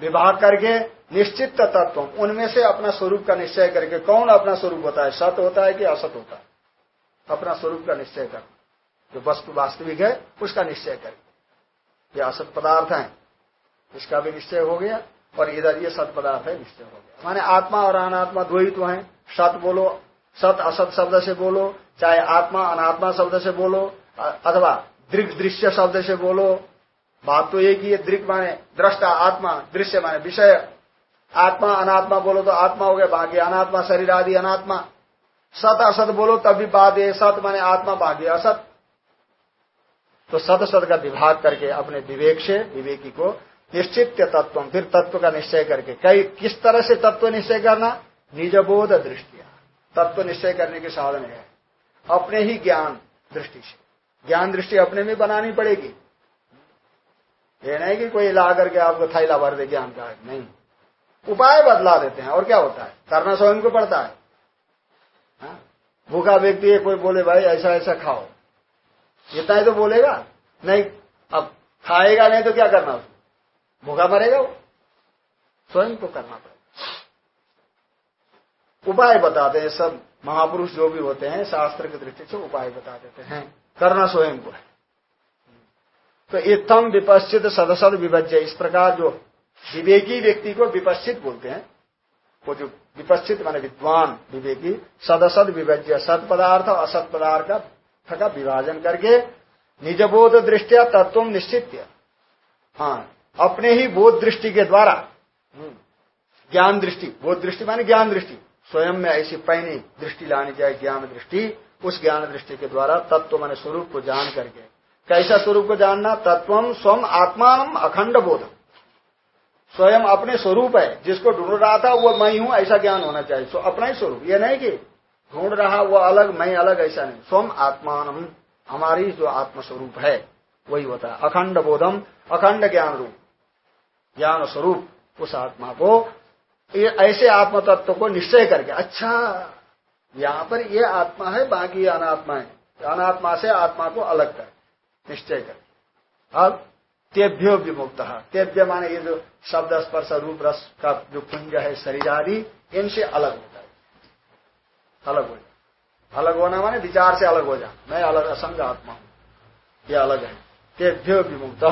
Speaker 1: विभाग करके निश्चित तत्व, उनमें से अपना स्वरूप का निश्चय करके कौन अपना स्वरूप होता है? सत होता है कि असत होता है? अपना स्वरूप का निश्चय कर। जो वस्तु वास्तविक है, उसका निश्चय कर। ये असत पदार्थ है, इसका भी निश्चय हो गया, और इधर ये सत पदार्थ है, निश्चय हो गया। माने आत्मा और अनात्मा दो ही तो है। सत बोलो, सत असत शब्द से बोलो, चाहे आत्मा अनात्मा शब्द से बोलो, अथवा दृग दृश्य शब्द से बोलो बात तो एक ही है दृग माने, दृष्टा, आत्मा, दृश्य माने, विषय। आत्मा, अनात्मा बोलो तो आत्मा हो गया बाकी अनात्मा, शरीर आदि अनात्मा। सत, असत बोलो, तब भी बात है सत माने आत्मा बाकी असत। तो सत सत का विभाग करके अपने विवेक से, विवेकी को निश्चित तत्व फिर तत्व का निश्चय करके। कई, किस तरह से तत्व निश्चय करना? निजबोध दृष्टिया तत्व निश्चय करने के साधन है। अपने ही ज्ञान दृष्टि से। ज्ञान दृष्टि अपने में बनानी पड़ेगी। ये नहीं कि कोई ला करके आपको थैला भर दे ज्ञान का नहीं। उपाय बदला देते हैं, और क्या होता है? करना स्वयं को पड़ता है। हाँ? भूखा व्यक्ति है, कोई बोले, भाई, ऐसा ऐसा खाओ। इतना ही तो बोलेगा। नहीं, अब खाएगा नहीं तो क्या करना उसको? भूखा मरेगा वो। स्वयं को करना पड़ेगा। उपाय बताते हैं सब। महापुरुष जो भी होते हैं, शास्त्र की दृष्टि से उपाय बता देते हैं। करना स्वयं को है। तो इतम विपश्चित सदसद विभज्य। इस प्रकार जो विवेकी व्यक्ति को विपश्चित बोलते हैं, वो जो विपश्चित माने विद्वान विवेकी, सदसद विभज्य सत पदार्थ असत पदार्थ का विभाजन करके निजबोध दृष्टिया तत्व निश्चित हाँ अपने ही बोध दृष्टि के द्वारा ज्ञान दृष्टि। बोध दृष्टि माने ज्ञान दृष्टि। स्वयं में ऐसी पैनी दृष्टि लानी जाए ज्ञान दृष्टि, उस ज्ञान दृष्टि के द्वारा तत्व माने स्वरूप को जान करके। कैसा स्वरूप को जानना? तत्व स्वम आत्मान अखंड बोध स्वयं अपने स्वरूप है। जिसको ढूंढ रहा था, वो मैं हूँ, ऐसा ज्ञान होना चाहिए। सो अपना ही स्वरूप। ये नहीं कि ढूंढ रहा, वो अलग, मैं अलग, ऐसा नहीं। स्वम आत्मान, हमारी जो आत्मस्वरूप है, वही होता है। अखंड बोधम अखंड ज्ञान रूप। ज्ञान स्वरूप, उस आत्मा को, ये ऐसे आत्म तत्व को निश्चय करके अच्छा यहाँ पर ये आत्मा है, बाकी अनात्मा है। अनात्मा से आत्मा को अलग कर। निश्चय कर। अब तेभ्यो विमुक्त। तेभ्य माने ये जो शब्द, स्पर्श, रूप, रस का जो पुंज है, शरीर आदि, इनसे अलग है। अलग हो जाए अलग होना माने विचार से अलग हो जाए मैं अलग, असंग आत्मा हूँ। ये अलग है। तेभ्यो विमुक्त।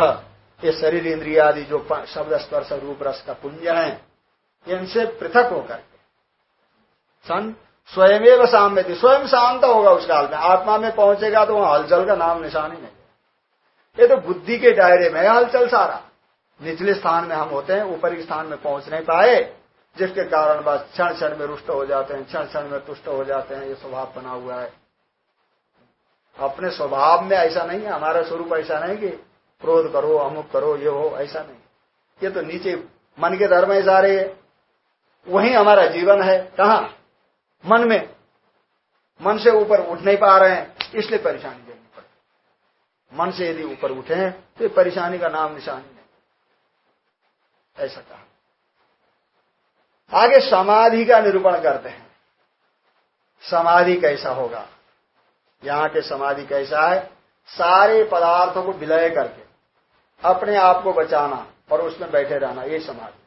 Speaker 1: ये शरीर इंद्रिया आदि जो शब्द, स्पर्श, रूप, रस का पुंज है, इनसे पृथक होकर के। सन स्वयं साम्य थी स्वयं शांत होगा उस काल में। आत्मा में पहुंचेगा तो वहाँ हलचल का नाम निशान ही नहीं। ये तो बुद्धि के दायरे में हलचल सारा। निचले स्थान में हम होते हैं, ऊपरी स्थान में पहुँच नहीं पाए, जिसके कारण बस क्षण क्षण में रुष्ट हो जाते हैं क्षण क्षण में तुष्ट हो जाते हैं, ये स्वभाव बना हुआ है। अपने स्वभाव में ऐसा नहीं है, हमारा स्वरूप ऐसा नहीं कि क्रोध करो, अमुक करो, ये हो, ऐसा नहीं। ये तो नीचे मन के धर्म है सारे वही हमारा जीवन है, कहा? मन में। मन से ऊपर उठ नहीं पा रहे हैं, इसलिए परेशानी मन से यदि ऊपर उठे हैं तो परेशानी का नाम निशानी नहीं। ऐसा कहा। आगे समाधि का निरूपण करते हैं। समाधि कैसा होगा? यहाँ के समाधि कैसा है? सारे पदार्थों को विलय करके, अपने आप को बचाना और उसमें बैठे रहना, ये समाधि।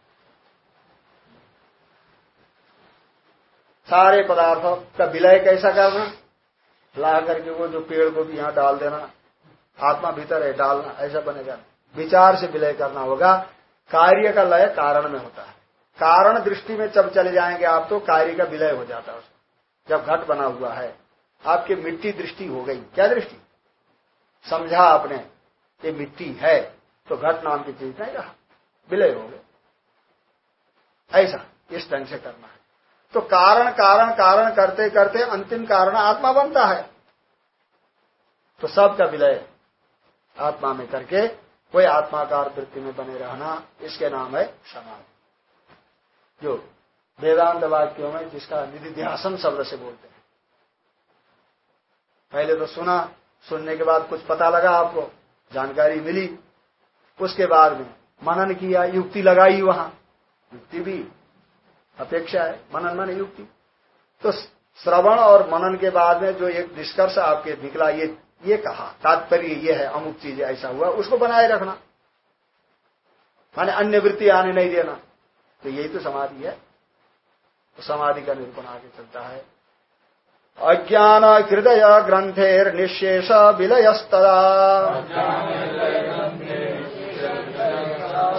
Speaker 1: सारे पदार्थों का विलय कैसा करना? ला करके वो जो पेड़ को भी यहाँ डाल देना। आत्मा भीतर है, डालना, ऐसा बनेगा। विचार से विलय करना होगा। कार्य का लय कारण में होता है। कारण दृष्टि में जब चले जाएँगे आप तो कार्य का विलय हो जाता है जब घट बना हुआ है, आपकी मिट्टी दृष्टि हो गई। क्या दृष्टि? समझा आपने ये मिट्टी है तो घट नाम की चीज़ नहीं रहा। विलय हो गए ऐसा, इस ढंग से करना है। तो कारण कारण कारण करते करते अंतिम कारण आत्मा बनता है। तो सबका विलय आत्मा में करके कोई आत्माकार वृत्ति में बने रहना इसके नाम है समाधि। जो वेदांत वाक्यों में जिसका निधिध्यासन शब्द से बोलते हैं। पहले तो सुना, सुनने के बाद कुछ पता लगा आपको, जानकारी मिली। उसके बाद में मनन किया, युक्ति लगाई वहाँ। युक्ति भी अपेक्षा है, मनन मन युक्ति। तो श्रवण और मनन के बाद में जो एक निष्कर्ष आपके निकला, ये ये कहा, तात्पर्य ये है, अमुक चीज़ ऐसा हुआ, उसको बनाए रखना। माने अन्य वृत्ति आने नहीं देना। तो यही तो समाधि है। तो समाधि का निरूपण आगे चलता है। अज्ञान हृदय ग्रंथेर निशेष विलयस्तदा।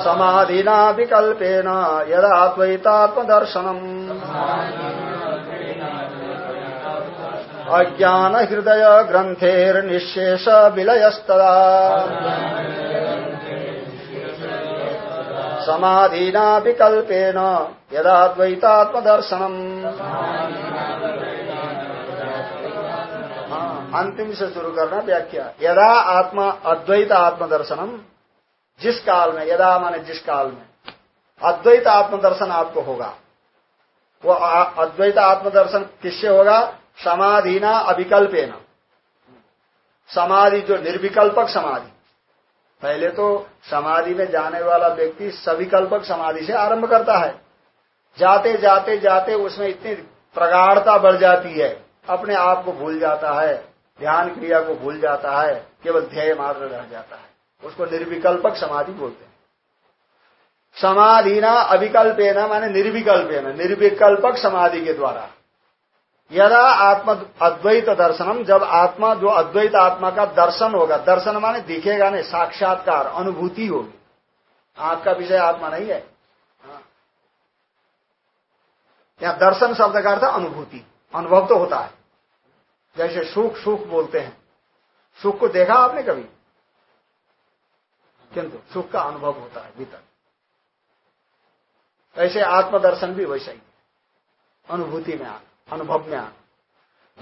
Speaker 1: समाधिना विकल्पेन यदात्मैतात्मदर्शनम् अज्ञान हृदय ग्रंथेर निशेष विलयस्तदा समाधिना विकल्पेन यदाद्वैतात्मदर्शनम् अंतिम से शुरू करना व्याख्या। यदा आत्मा अद्वैत आत्मदर्शनम जिस काल में, यदा माने जिस काल में अद्वैत आत्मदर्शन आपको होगा। वो अद्वैत आत्मदर्शन किससे होगा? समाधिना अविकल्पेन समाधि जो निर्विकल्पक समाधि। पहले तो समाधि में जाने वाला व्यक्ति सविकल्पक समाधि से आरंभ करता है। जाते जाते जाते उसमें इतनी प्रगाढ़ता बढ़ जाती है। अपने आप को भूल जाता है। ध्यान क्रिया को भूल जाता है। केवल ध्येय मात्र रह जाता है। उसको निर्विकल्पक समाधि बोलते हैं। समाधि न अविकल्पेन माने निर्विकल्पेन, निर्विकल्पक समाधि के द्वारा। यदा आत्मा अद्वैत दर्शनम, जब आत्मा जो अद्वैत आत्मा का दर्शन होगा, दर्शन माने दिखेगा नहीं, साक्षात्कार, अनुभूति होगी। आँख का विषय आत्मा नहीं है। यहाँ दर्शन शब्द का अर्थ अनुभूति, अनुभव तो होता है। जैसे सुख सुख बोलते हैं। सुख को देखा आपने कभी? किंतु सुख का अनुभव होता है भीतर। ऐसे आत्मदर्शन भी वैसा ही अनुभूति में आना अनुभव में आना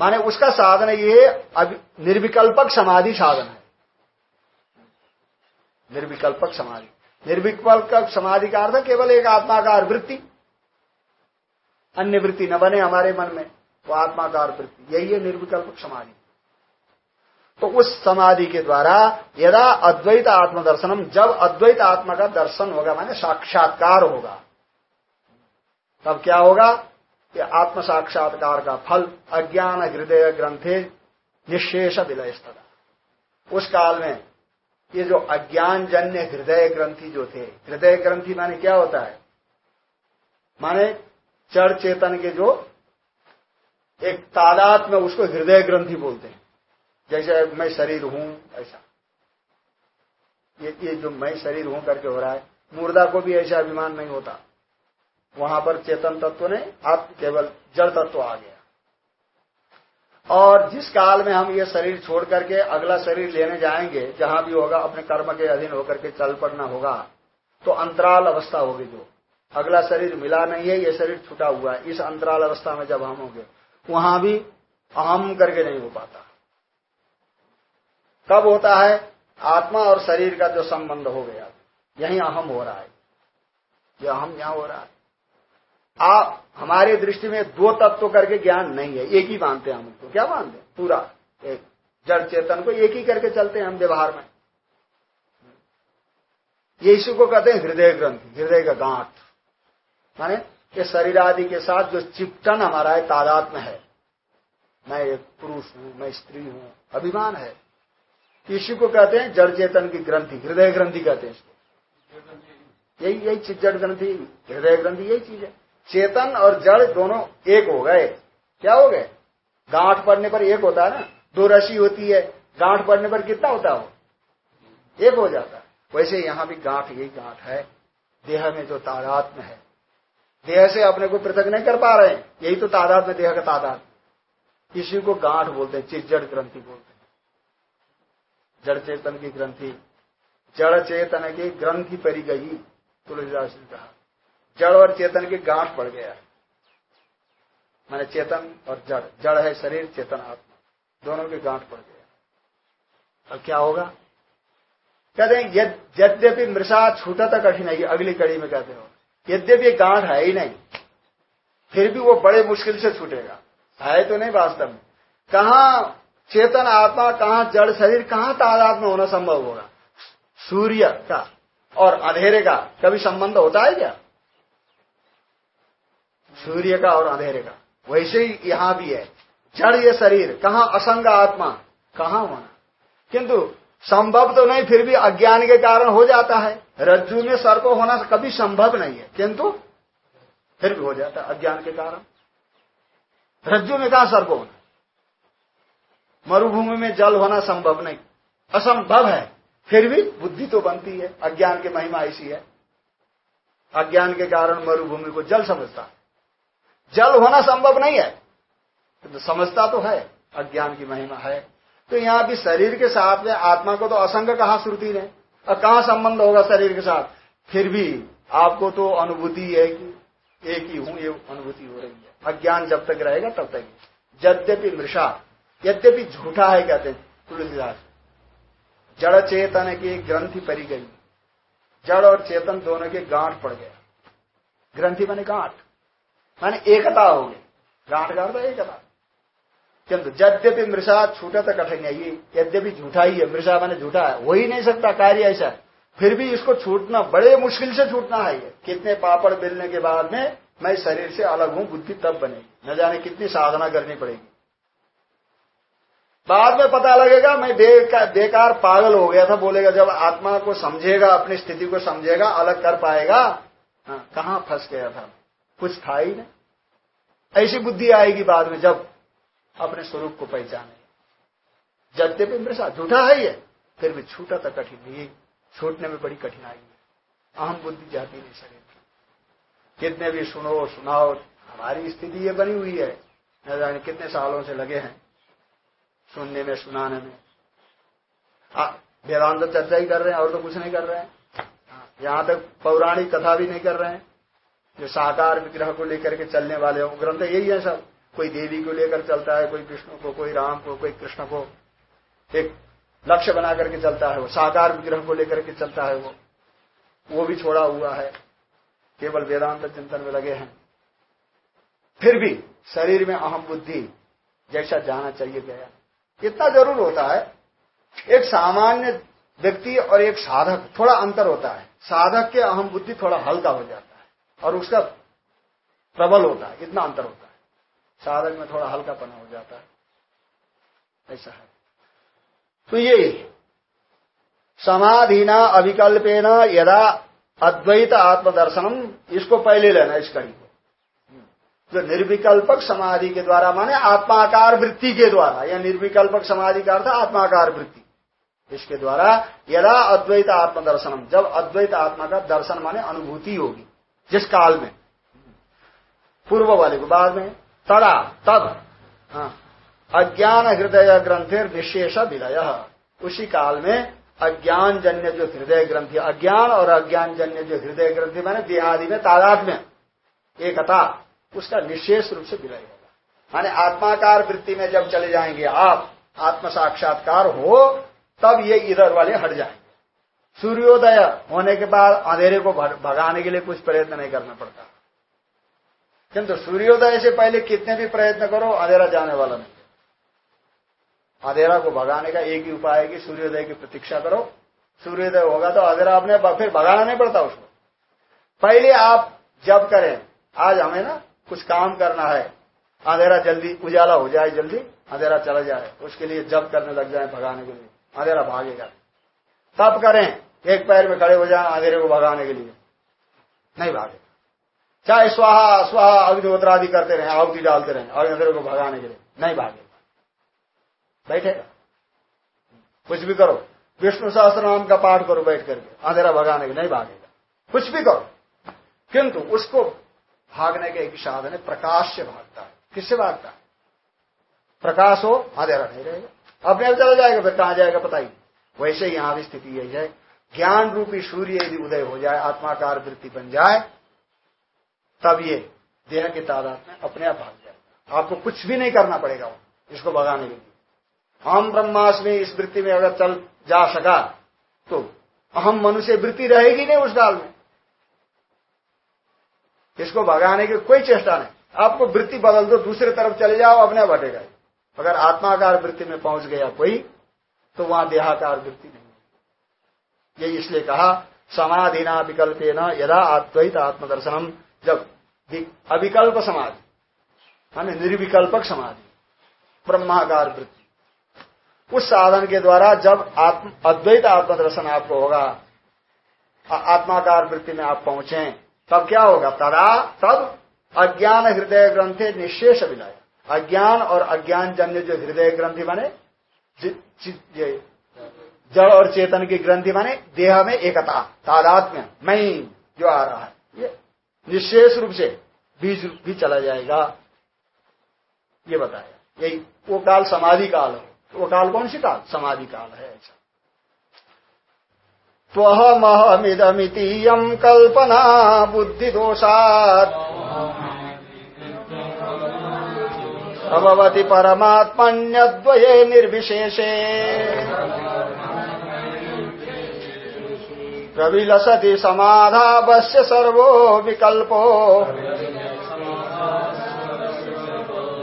Speaker 1: माने उसका साधन ये निर्विकल्पक समाधि साधन है। निर्विकल्पक समाधि। निर्विकल्पक समाधि का अर्थ केवल एक आत्माकार वृत्ति। अन्य वृत्ति न बने हमारे मन में, वो आत्माकार वृत्ति। यही है निर्विकल्प समाधि। तो उस समाधि के द्वारा यदा अद्वैत आत्मदर्शनम, जब अद्वैत आत्मा का दर्शन होगा, माने साक्षात्कार होगा, तब क्या होगा? कि आत्म साक्षात्कार का फल अज्ञान हृदय ग्रंथे निशेष विलय उस काल में ये जो अज्ञान जन्य हृदय ग्रंथि जो थे, हृदय ग्रंथि माने क्या होता है? माने चर चेतन के जो एक तादाद में उसको हृदय ग्रंथि बोलते हैं। जैसे मैं शरीर हूँ, ऐसा। ये ये जो मैं शरीर हूँ करके हो रहा है, मुर्दा को भी ऐसा अभिमान नहीं होता। वहाँ पर चेतन तत्व ने आप केवल जड़ तत्व आ गया। और जिस काल में हम ये शरीर छोड़ करके अगला शरीर लेने जाएँगे, जहाँ भी होगा, अपने कर्म के अधीन होकर के चल पड़ना होगा तो अंतराल अवस्था होगी जो। अगला शरीर मिला नहीं है, ये शरीर छुटा हुआ है। इस अंतराल अवस्था में जब हम होंगे, वहाँ भी अहम करके नहीं हो पाता। कब होता है, आत्मा और शरीर का जो संबंध हो गया, यही अहम हो रहा है। ये अहम यहाँ हो रहा है। आप हमारे दृष्टि में दो तत्व करके ज्ञान नहीं है, एक ही मानते हैं हम उसको क्या मानते हैं? पूरा, एक। जड़ चेतन को एक ही करके चलते हैं हम व्यवहार में। ये यीशु को कहते हैं हृदय ग्रंथ, हृदय का गांठ माने ये शरीर आदि के साथ जो चिपटन हमारा है, तादाद में है। मैं एक पुरुष हूँ, मैं स्त्री हूँ, अभिमान है। इसी को कहते हैं जड़ चेतन की ग्रंथि, हृदय ग्रंथि कहते हैं इसको। यही यही जड़ ग्रंथि, हृदय ग्रंथि, यही चीज़ है। चेतन और जड़ दोनों एक हो गए। क्या हो गए? गांठ पड़ने पर एक होता है ना? दो रसी होती है। गांठ पड़ने पर कितना होता हो? एक हो जाता है। वैसे यहाँ भी गांठ यही गांठ है। देह में जो तादाद में है। देह से अपने को पृथक नहीं कर पा रहे यही तो तादाद में देह का तादाद इसी को गांठ बोलते हैं चिज्जड़ ग्रंथि बोलते हैं। जड़ चेतन की ग्रंथि। जड़ चेतन की ग्रंथि परी गई, तुलसीदास ने कहा। जड़ और चेतन की गांठ पड़ गया मैंने चेतन और जड़। जड़ है शरीर, चेतन आत्मा। दोनों की गांठ पड़ गया अब क्या होगा? कहते हैं यद्यपि मृषा छूटता कठिन है अगली कड़ी में कहते हो। यद्यपि गांठ है ही नहीं, फिर भी वो बड़े मुश्किल से छूटेगा। है तो नहीं वास्तव में। कहा चेतन आत्मा, कहा जड़ शरीर, कहाँ में होना संभव होगा? सूर्य का और अंधेरे का कभी संबंध होता है क्या? सूर्य का और अंधेरे का। वैसे ही यहाँ भी है। जड़ ये शरीर, कहा असंग आत्मा, कहाँ होना किंतु संभव तो नहीं, फिर भी अज्ञान के कारण हो जाता है। रज्जु में सर्प होना कभी संभव नहीं है। किंतु फिर भी हो जाता है अज्ञान के कारण। रज्जु में कहा सर्प होना? मरुभूमि में जल होना संभव नहीं। असंभव है। फिर भी बुद्धि तो बनती है। अज्ञान की महिमा ऐसी है। अज्ञान के कारण मरुभूमि को जल समझता है। जल होना संभव नहीं है। तो समझता तो है, अज्ञान की महिमा है। तो यहाँ भी शरीर के साथ में आत्मा को तो असंग कहा श्रुति ने और कहा संबंध होगा शरीर के साथ? फिर भी आपको तो अनुभूति है कि एक ही हूँ, ये अनुभूति हो रही है। अज्ञान जब तक रहेगा, तब तक। यद्यपि मृषा, यद्यपि झूठा है कहते हैं तुलसीदास। जड़ चेतन की ग्रंथि परी गई। जड़ और चेतन दोनों के गांठ पड़ गया ग्रंथि माने गांठ। माने एकता हो गई। गांठ गांठ एकता। किंतु यद्यपि मृषा छूटा तो कठिन है ये। यद्यपि झूठा ही है मृषा माने झूठा है। हो ही नहीं सकता कार्य ऐसा। फिर भी इसको छूटना बड़े मुश्किल से छूटना है ये। कितने पापड़ मिलने के बाद में मैं शरीर से अलग हूँ बुद्धि तब बनेगी। न जाने कितनी साधना करनी पड़ेगी। बाद में पता लगेगा मैं बेकार, बेकार पागल हो गया था। बोलेगा जब आत्मा को समझेगा अपनी स्थिति को समझेगा अलग कर पाएगा। हाँ, कहा फंस गया था? कुछ था ही नहीं। ऐसी बुद्धि आएगी बाद में जब अपने स्वरूप को पहचाने। यद्यपि मृषा झूठा है ये। फिर भी छूटा तो कठिन ये छूटने में बड़ी कठिनाई है। अहम बुद्धि जाती नहीं शरीर कितने भी सुनो, सुनाओ, हमारी स्थिति ये बनी हुई है। न जाने कितने सालों से लगे हैं। सुनने में, सुनाने में। वेदांत चर्चा ही कर रहे हैं, और तो कुछ नहीं कर रहे हैं। यहाँ तक पौराणिक कथा भी नहीं कर रहे हैं। जो साकार विग्रह को लेकर के चलने वाले हो, ग्रंथ यही है सब। कोई देवी को लेकर चलता है, कोई विष्णु को, कोई राम को, कोई कृष्ण को। एक लक्ष्य बना करके चलता है वो, साकार विग्रह को लेकर के चलता है वो। वो भी छोड़ा हुआ है। केवल वेदांत चिंतन में लगे हैं। फिर भी शरीर में अहम बुद्धि जैसा जाना चाहिए गया। इतना ज़रूर होता है। एक सामान्य व्यक्ति और एक साधक, थोड़ा अंतर होता है। साधक के अहम बुद्धि थोड़ा हल्का हो जाता है। और उसका प्रबल होता है, इतना अंतर होता है। साधक में थोड़ा हल्कापना हो जाता है। ऐसा है। तो ये समाधिना अविकल्पेन यदा अद्वैत आत्मदर्शनम, इसको पहले लेना, इस कड़ी को। जो निर्विकल्पक समाधि के द्वारा माने आत्माकार वृत्ति के द्वारा, या निर्विकल्पक समाधि का अर्थ आत्माकार वृत्ति। इसके द्वारा यदा अद्वैत आत्मदर्शनम, जब अद्वैत आत्मा का दर्शन माने अनुभूति होगी। जिस काल में? पूर्व वाले को बाद में? तदा तब हाँ, अज्ञान हृदय ग्रंथेर निशेष विलय। उसी काल में अज्ञान जन्य जो हृदय ग्रंथि अज्ञान और अज्ञान जन्य जो हृदय ग्रंथि माने देहादि में तादाद में एकता उसका निशेष रूप से विलय होगा। माने आत्माकार वृत्ति में जब चले जाएँगे आप आत्म साक्षात्कार हो तब ये इधर वाले हट जाएँगे। सूर्योदय होने के बाद अंधेरे को भगाने के लिए कुछ प्रयत्न नहीं करना पड़ता। किंतु सूर्योदय से पहले कितने भी प्रयत्न करो, अंधेरा जाने वाला नहीं। अंधेरा को भगाने का एक ही उपाय है कि सूर्योदय की प्रतीक्षा करो। सूर्योदय होगा तो अंधेरा आपने फिर भगाना नहीं पड़ता उसको। पहले आप जब करें, आज हमें ना कुछ काम करना है। अंधेरा जल्दी उजाला हो जाए, जल्दी अंधेरा चला जाए। उसके लिए जब करने लग जाए, भगाने के लिए। अंधेरा भागेगा। तब करें, एक पैर में खड़े हो जाए, अंधेरे को भगाने के लिए। नहीं भागे। चाहे स्वाहा स्वाहा अग्निहोत्र आदि करते रहे, आहुति डालते रहे, और अंधेरे को भगाने के लिए। नहीं भागेगा बैठेगा कुछ भी करो। विष्णु सहस्त्र नाम का पाठ करो बैठ करके, अंधेरा भगाने के नहीं भागेगा। कुछ भी करो। किंतु उसको भागने के एक साधन है, प्रकाश से भागता है। किससे भागता है? प्रकाश हो, अंधेरा नहीं रहेगा। अपने चला जाएगा, फिर कहाँ जाएगा ही वैसे यहाँ भी स्थिति यही है। ज्ञान रूपी सूर्य यदि उदय हो जाए, आत्माकार वृत्ति बन जाए, तब ये देह के तादाद में अपने आप भाग जाए आपको कुछ भी नहीं करना पड़ेगा इसको भगाने के लिए। हम ब्रह्मास्मि इस वृत्ति में अगर चल जा सका तो अहम मनुष्य वृत्ति रहेगी नहीं उस काल में। इसको भगाने की कोई चेष्टा नहीं। आपको वृत्ति बदल दो, दूसरे तरफ़ चले जाओ, अपने बढ़ेगा अगर आत्माकार वृत्ति में पहुँच गया कोई तो वहाँ देहाकार वृत्ति नहीं ये इसलिए कहा, समाधिना विकल्प न यदा अद्वैत आत्मदर्शनम। जब अविकल्प समाधि, माने निर्विकल्पक समाधि, ब्रह्माकार वृत्ति। उस साधन के द्वारा जब आत्म अद्वैत आत्मदर्शन आपको होगा आत्माकार वृत्ति में आप पहुँचे, तब क्या होगा? तदा तब अज्ञान हृदय ग्रंथे निशेष विलय। अज्ञान और अज्ञान जन्य जो हृदय ग्रंथि बने जड़ और चेतन की ग्रंथि माने देह में एकता, तादात्म्य मैं जो आ रहा है। ये निशेष रूप से बीज भी चला जाएगा। ये बताया। यही वो काल समाधि काल है। वो काल कौन सी काल? समाधि काल है ऐसा। त्वहमहमिदमितीयम् कल्पना बुद्धि बुद्धिदोषात् भवति परमात्मन्यद्वये निर्विशेषे। प्रविलसति समाधावस्य सर्वो विकल्पो।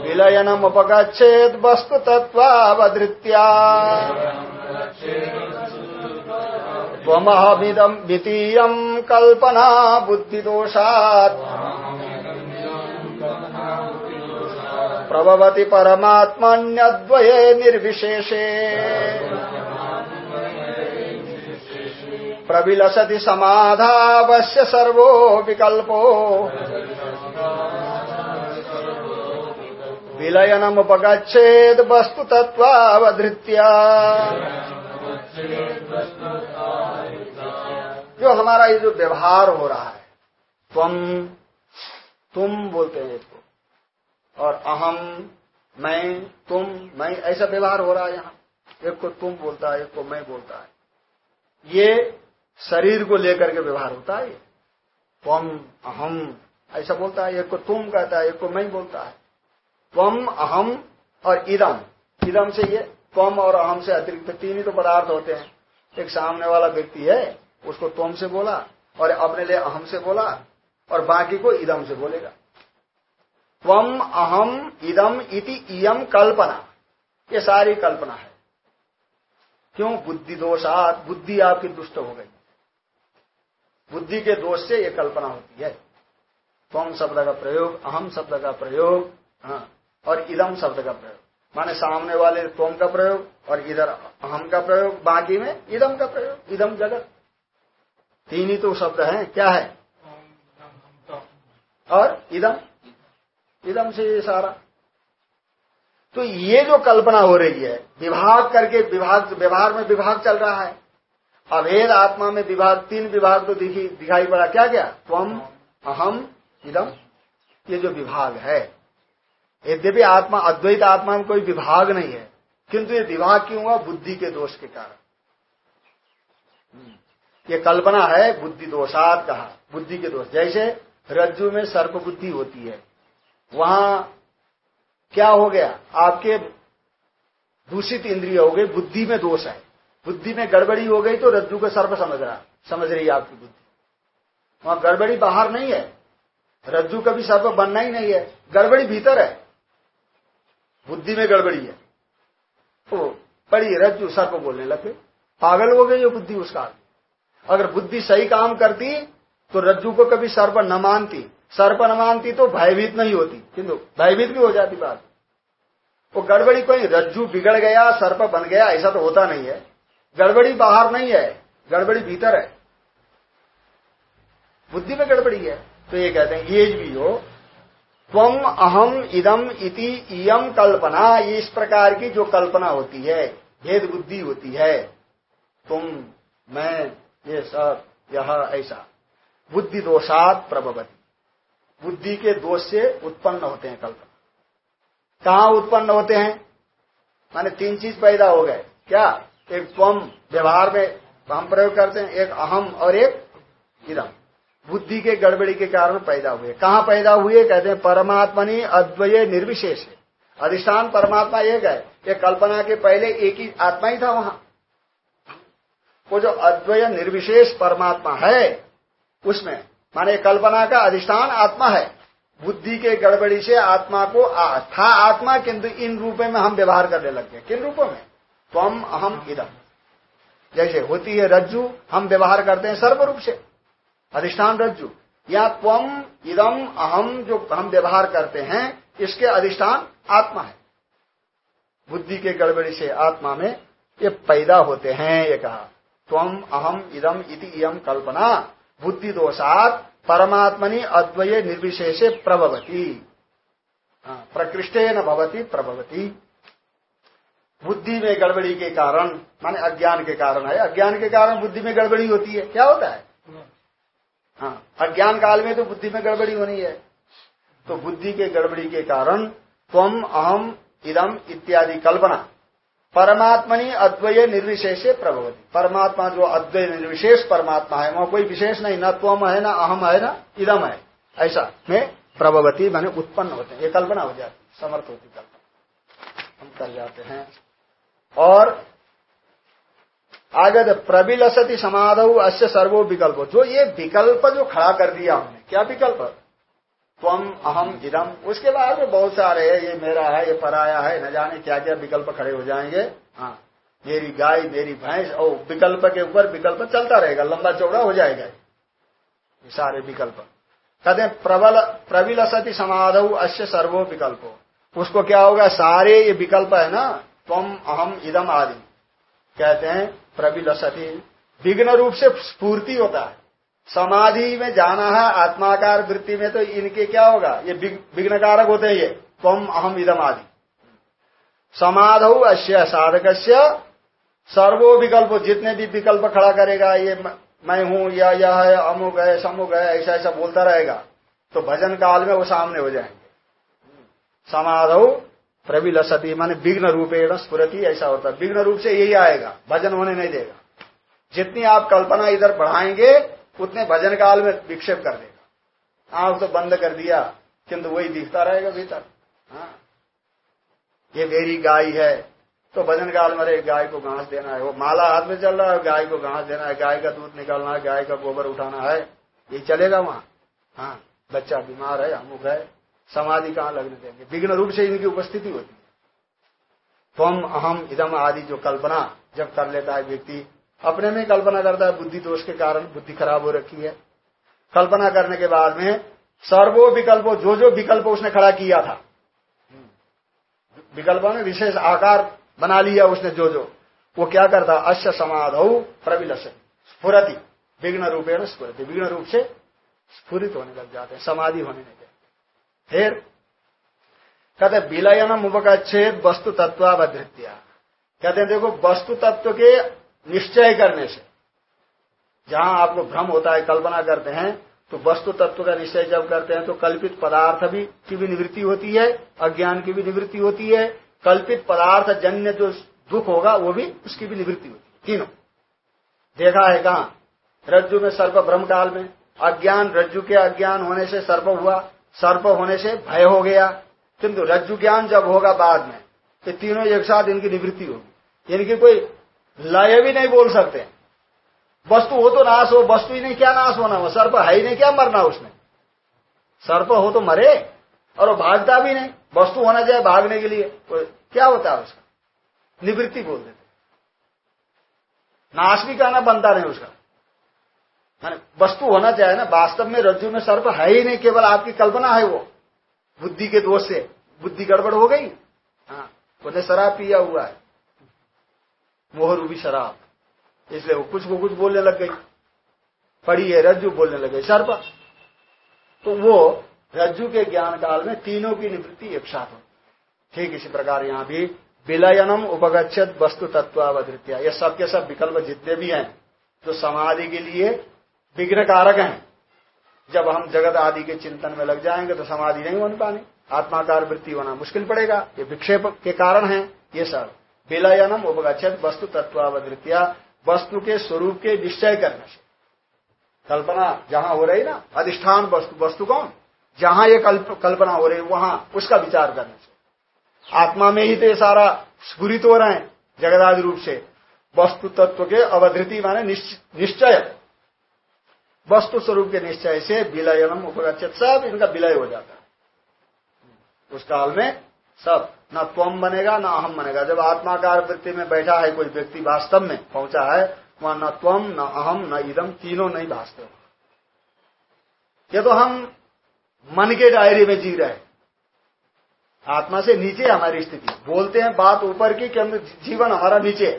Speaker 1: विलयनमुपगच्छेत् वस्तुतत्त्वावधृत्या त्वमहमिदम् द्वितीयम् कल्पना बुद्धिदोषात्। प्रभवति परमात्मन्यद्वये निर्विशेषे। प्रविलसति समाधावस्य सर्वो विकल्पो। विलयनमुपगच्छेद वस्तु तत्वावधृत्या जो हमारा ये जो व्यवहार हो रहा है तुम तुम बोलते हैं इसको और अहम, मैं, तुम, मैं, ऐसा व्यवहार हो रहा है यहाँ। एक को तुम बोलता है, एक को मैं बोलता है। ये शरीर को लेकर के व्यवहार होता है। तुम अहम, ऐसा बोलता है। एक को तुम कहता है, एक को मैं बोलता है। त्वम, अहम और इदम। इदम से ये त्वम और अहम से अतिरिक्त तीन ही तो पदार्थ होते हैं। एक सामने वाला व्यक्ति है, उसको त्वम से बोला और अपने लिए अहम से बोला और बाकी को इदम से बोलेगा। त्वम अहम इदम इति इयम कल्पना। ये सारी कल्पना है। क्यों? बुद्धि दोषात, बुद्धि आपकी दुष्ट हो गई। बुद्धि के दोष से ये कल्पना होती है। त्वम शब्द का प्रयोग, अहम शब्द का प्रयोग हाँ और इदम शब्द का प्रयोग। माने सामने वाले त्वम का प्रयोग, और इधर अहम का प्रयोग, बाकी में इदम का प्रयोग, इदम जगत। तीन ही तो शब्द हैं, क्या है? और इदम। इदम से ये सारा। तो ये जो कल्पना हो रही है, विभाग करके विभाग, व्यवहार में विभाग चल रहा है। अभेद आत्मा में विभाग, तीन विभाग तो दिखी, दिखाई पड़ा। क्या क्या? त्वम अहम इदम ये जो विभाग है, यद्यपि आत्मा, अद्वैत आत्मा में कोई विभाग नहीं है, किंतु ये विभाग क्यों हुआ? बुद्धि के दोष के कारण। ये कल्पना है, बुद्धि दोषात कहा। बुद्धि के दोष। जैसे रज्जु में सर्प बुद्धि होती है वहाँ क्या हो गया? आपके दूषित इंद्रिय हो गई बुद्धि में दोष है। बुद्धि में गड़बड़ी हो गई तो रज्जु को सर्प समझ रहा, समझ रही है आपकी बुद्धि। वहाँ गड़बड़ी बाहर नहीं है। रज्जु कभी सर्प बनना ही नहीं है। गड़बड़ी भीतर है। बुद्धि में गड़बड़ी है। तो पड़ी रज्जु सर्प बोलने लगे पागल हो गई बुद्धि उसका। अगर बुद्धि सही काम करती तो रज्जु को कभी सर्प न मानती। सर्प न मानती तो भयभीत नहीं होती। किंतु भयभीत भी हो जाती बात। वो गड़बड़ी कोई रज्जू बिगड़ गया, सर्प बन गया, ऐसा तो होता नहीं है। गड़बड़ी बाहर नहीं है, गड़बड़ी भीतर है। बुद्धि में गड़बड़ी है। तो ये कहते हैं, ये भी हो तुम अहम इदम इति इयम कल्पना इस प्रकार की जो कल्पना होती है, भेद बुद्धि होती है। तुम, मैं, ये सब, यह, ऐसा। बुद्धि दोषात प्रभवती। बुद्धि के दोष से उत्पन्न होते हैं कल्पना कहा उत्पन्न होते हैं? माने तीन चीज़ पैदा हो गए। क्या? एक त्वम, व्यवहार में हम प्रयोग करते हैं, एक अहम और एक इदम। बुद्धि के गड़बड़ी के कारण पैदा हुए। कहाँ पैदा हुए? कहते हैं, परमात्मनि अद्वय निर्विशेष। है अधिष्ठान परमात्मा एक है। ये कल्पना के पहले एक ही आत्मा ही था वहाँ। वो जो अद्वय निर्विशेष परमात्मा है, उसमें माने कल्पना का अधिष्ठान आत्मा है। बुद्धि के गड़बड़ी से आत्मा को था आत्मा, किंतु इन रूपों में हम व्यवहार करने लग गए। किन रूपों में? त्वम अहम इदम। जैसे होती है रज्जु, हम व्यवहार करते हैं सर्व रूप से। अधिष्ठान रज्जु। या त्वम इदम अहम जो हम व्यवहार करते हैं, इसके अधिष्ठान आत्मा है। बुद्धि के गड़बड़ी से आत्मा में ये पैदा होते हैं, ये कहा। त्वम अहम इदम इति इयम कल्पना। बुद्धि दोषात परमात्मनि अद्वय निर्विशेषे प्रभवती। प्रकृष्टे न भवती प्रभवती। बुद्धि में गड़बड़ी के कारण माने अज्ञान के कारण है। अज्ञान के कारण बुद्धि में गड़बड़ी होती है। क्या होता है? हाँ अज्ञान काल में तो बुद्धि में गड़बड़ी होनी है। तो बुद्धि के गड़बड़ी के कारण त्वम अहम इदम इत्यादि कल्पना। परमात्मनि अद्वय निर्विशेष प्रभवती। परमात्मा जो अद्वय निर्विशेष परमात्मा है, वहाँ कोई विशेष नहीं, न त्वम है, न अहम है, न इदम है। ऐसा में प्रभवती माने उत्पन्न होते हैं। ये कल्पना हो जाती समर्थ होती कल्पना। हम कर जाते हैं। और आगे प्रबिलसति समाधव अश्य सर्वो विकल्प। जो ये विकल्प जो खड़ा कर दिया हमने, क्या विकल्प? त्वम अहम इदम। उसके बाद में बहुत सारे है, ये मेरा है, ये पराया है, न जाने क्या क्या विकल्प खड़े हो जाएँगे। हाँ मेरी गाय, मेरी भैंस और विकल्प के ऊपर विकल्प चलता रहेगा, लंबा चौड़ा हो जाएगा। ये सारे विकल्प। कहते हैं, प्रबल प्रबिलसति समाध अश्य सर्वो विकल्प। उसको क्या होगा, सारे ये विकल्प है ना, त्वम अहम इदम आदि। कहते हैं प्रबिलसती विघ्न रूप से स्फूर्ति होता है। समाधि में जाना है, आत्माकार वृत्ति में तो इनके क्या होगा? ये विघ्न कारक होते हैं ये। त्वम अहम इदम आदि समाधौ अश्य साधक सर्वो विकल्प, जितने भी विकल्प खड़ा करेगा, ये मैं हूँ, या यह है, अमुक है समुक है, ऐसा ऐसा बोलता रहेगा तो भजन काल में वो सामने हो जाएँगे। समाधौ प्रबिलसती माने विघ्न रूपेण स्फुरति, ऐसा होता है। विघ्न रूप से यही आएगा, भजन होने नहीं देगा। जितनी आप कल्पना इधर बढ़ाएँगे उतने भजन काल में विक्षेप कर देगा। आँख तो बंद कर दिया, किंतु वही दिखता रहेगा भीतर। हाँ। ये मेरी गाय है तो भजन काल में गाय को घास देना है। वो माला हाथ में चल रहा है, गाय को घास देना है। गाय का दूध निकालना है, गाय का गोबर उठाना है। ये चलेगा वहाँ। हाँ बच्चा बीमार है, अमुक है। समाधि कहाँ लगने देंगे? विघ्न रूप से इनकी उपस्थिति होती है। तुम अहम इदम आदि जो कल्पना जब कर लेता है व्यक्ति अपने में कल्पना करता है, बुद्धि दोष के कारण बुद्धि खराब हो रखी है। कल्पना करने के बाद में सर्वो विकल्पो जो जो विकल्प उसने खड़ा किया था, विकल्पों ने विशेष आकार बना लिया उसने जो जो वो क्या करता अश्य समाधौ प्रविलस, स्फुरति, विघ्न रूपेण स्फुरति, विघ्न रूप से स्फुरित होने लग जाते हैं, समाधि होने लगे फिर कहते विलयनम उपगछेद वस्तु तत्वावधृत्या कहते हैं, देखो वस्तु तत्व के निश्चय करने से। जहाँ आप लोग भ्रम होता है, कल्पना करते हैं तो वस्तु तत्व का निश्चय जब करते हैं तो कल्पित पदार्थ भी की भी निवृत्ति होती है, अज्ञान की भी निवृत्ति होती है, कल्पित पदार्थ जन्य जो दुख होगा, वो भी उसकी भी निवृत्ति होती है। तीनों। देखा है कहा? रज्जु में सर्प भ्रम काल में। अज्ञान, रज्जु के अज्ञान होने से सर्प हुआ, सर्प होने से भय हो गया। किंतु रज्जु ज्ञान जब होगा बाद में तो तीनों एक साथ इनकी निवृत्ति होगी। इनकी कोई लय भी नहीं बोल सकते। वस्तु हो तो नाश हो, वस्तु ही नहीं, क्या नाश होना वो सर्प है ही नहीं, क्या मरना उसने? सर्प हो तो मरे और वो भागता भी नहीं। वस्तु होना चाहिए भागने के लिए। क्या होता है उसका? निवृत्ति बोल देते। नाश भी कहना बनता नहीं उसका। वस्तु होना चाहिए ना, वास्तव में रज्जु में सर्प है ही नहीं, केवल आपकी कल्पना है वो। बुद्धि के दोष से, बुद्धि गड़बड़ हो गई? हाँ उन्हें शराब पिया हुआ है। मोहरूबी शराब। इसलिए वो कुछ को कुछ बोलने लग गई। पड़ी है, रज्जु बोलने लगे सर्प तो वो रज्जु के ज्ञान काल में तीनों की निवृत्ति एक साथ होती ठीक इसी प्रकार यहाँ भी विलयनम उपगछत वस्तु तत्वावधृत्या। ये सबके सब विकल्प जितने भी हैं, जो समाधि के लिए विघ्न कारक हैं, जब हम जगत आदि के चिंतन में लग जाएँगे तो समाधि नहीं होने पानी। आत्माकार वृत्ति होना मुश्किल पड़ेगा। ये विक्षेप के कारण है, ये सब। विलयनम उपगछत वस्तु तत्वावधृत्या वस्तु के स्वरूप के निश्चय करने से कल्पना जहाँ हो रही ना अधिष्ठान वस्तु वस्तु कौन? जहाँ ये कल्प, कल्पना हो रही वहाँ उसका विचार करने से आत्मा में ही तो ये सारा स्फुरित हो रहे हैं जगदादि रूप से। वस्तु तत्व के अवधृति माने निश्चय। वस्तु स्वरूप के निश्चय से विलयनम उपगछत सब इनका विलय हो जाता है। उस काल में सब। न त्वम बनेगा, न अहम बनेगा। जब आत्माकार वृत्ति में बैठा है, कोई व्यक्ति वास्तव में पहुँचा है, वहाँ न त्वम न अहम न इदम तीनों नहीं भाषते ये तो हम मन के डायरी में जी रहे आत्मा से नीचे हमारी स्थिति। बोलते हैं बात ऊपर की कि हम जीवन हमारा नीचे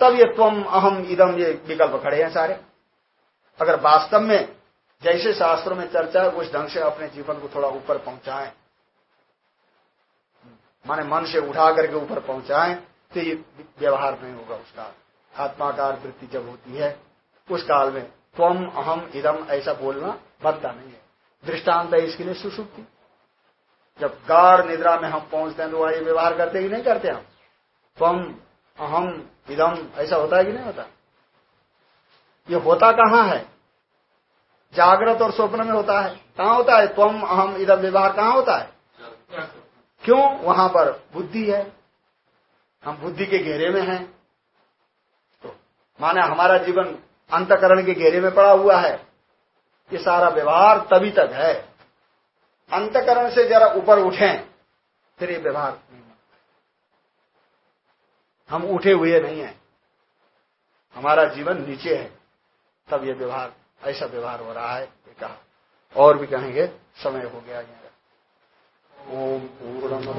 Speaker 1: तब ये त्वम अहम इदम ये विकल्प खड़े हैं सारे। अगर वास्तव में, जैसे शास्त्रों में चर्चा है, उस ढंग से अपने जीवन को थोड़ा ऊपर पहुंचाएँ। माने मन से उठा करके ऊपर पहुँचाए तो ये व्यवहार नहीं होगा उसका। आत्माकार वृत्ति जब होती है, उस काल में त्वम, अहम, इदम ऐसा बोलना बनता नहीं है। दृष्टांत है इसके लिए सुसुप्ति। जब गाढ़ निद्रा में हम पहुँचते हैं तो ये व्यवहार करते ही नहीं करते हम? त्वम, अहम, इदम ऐसा होता है कि नहीं होता? ये होता कहाँ है? जागृत और स्वप्न में होता है। कहाँ होता है? त्वम, अहम, इदम व्यवहार कहाँ होता है? क्यों वहाँ पर बुद्धि है? हम बुद्धि के घेरे में हैं। तो माने हमारा जीवन अंतकरण के घेरे में पड़ा हुआ है। ये सारा व्यवहार तभी तक है। अंतकरण से जरा ऊपर उठे, फिर ये व्यवहार हम उठे हुए नहीं हैं। हमारा जीवन नीचे है। तब ये व्यवहार, ऐसा व्यवहार हो रहा है कहा। और भी कहेंगे, समय हो गया ओम पूर्णमद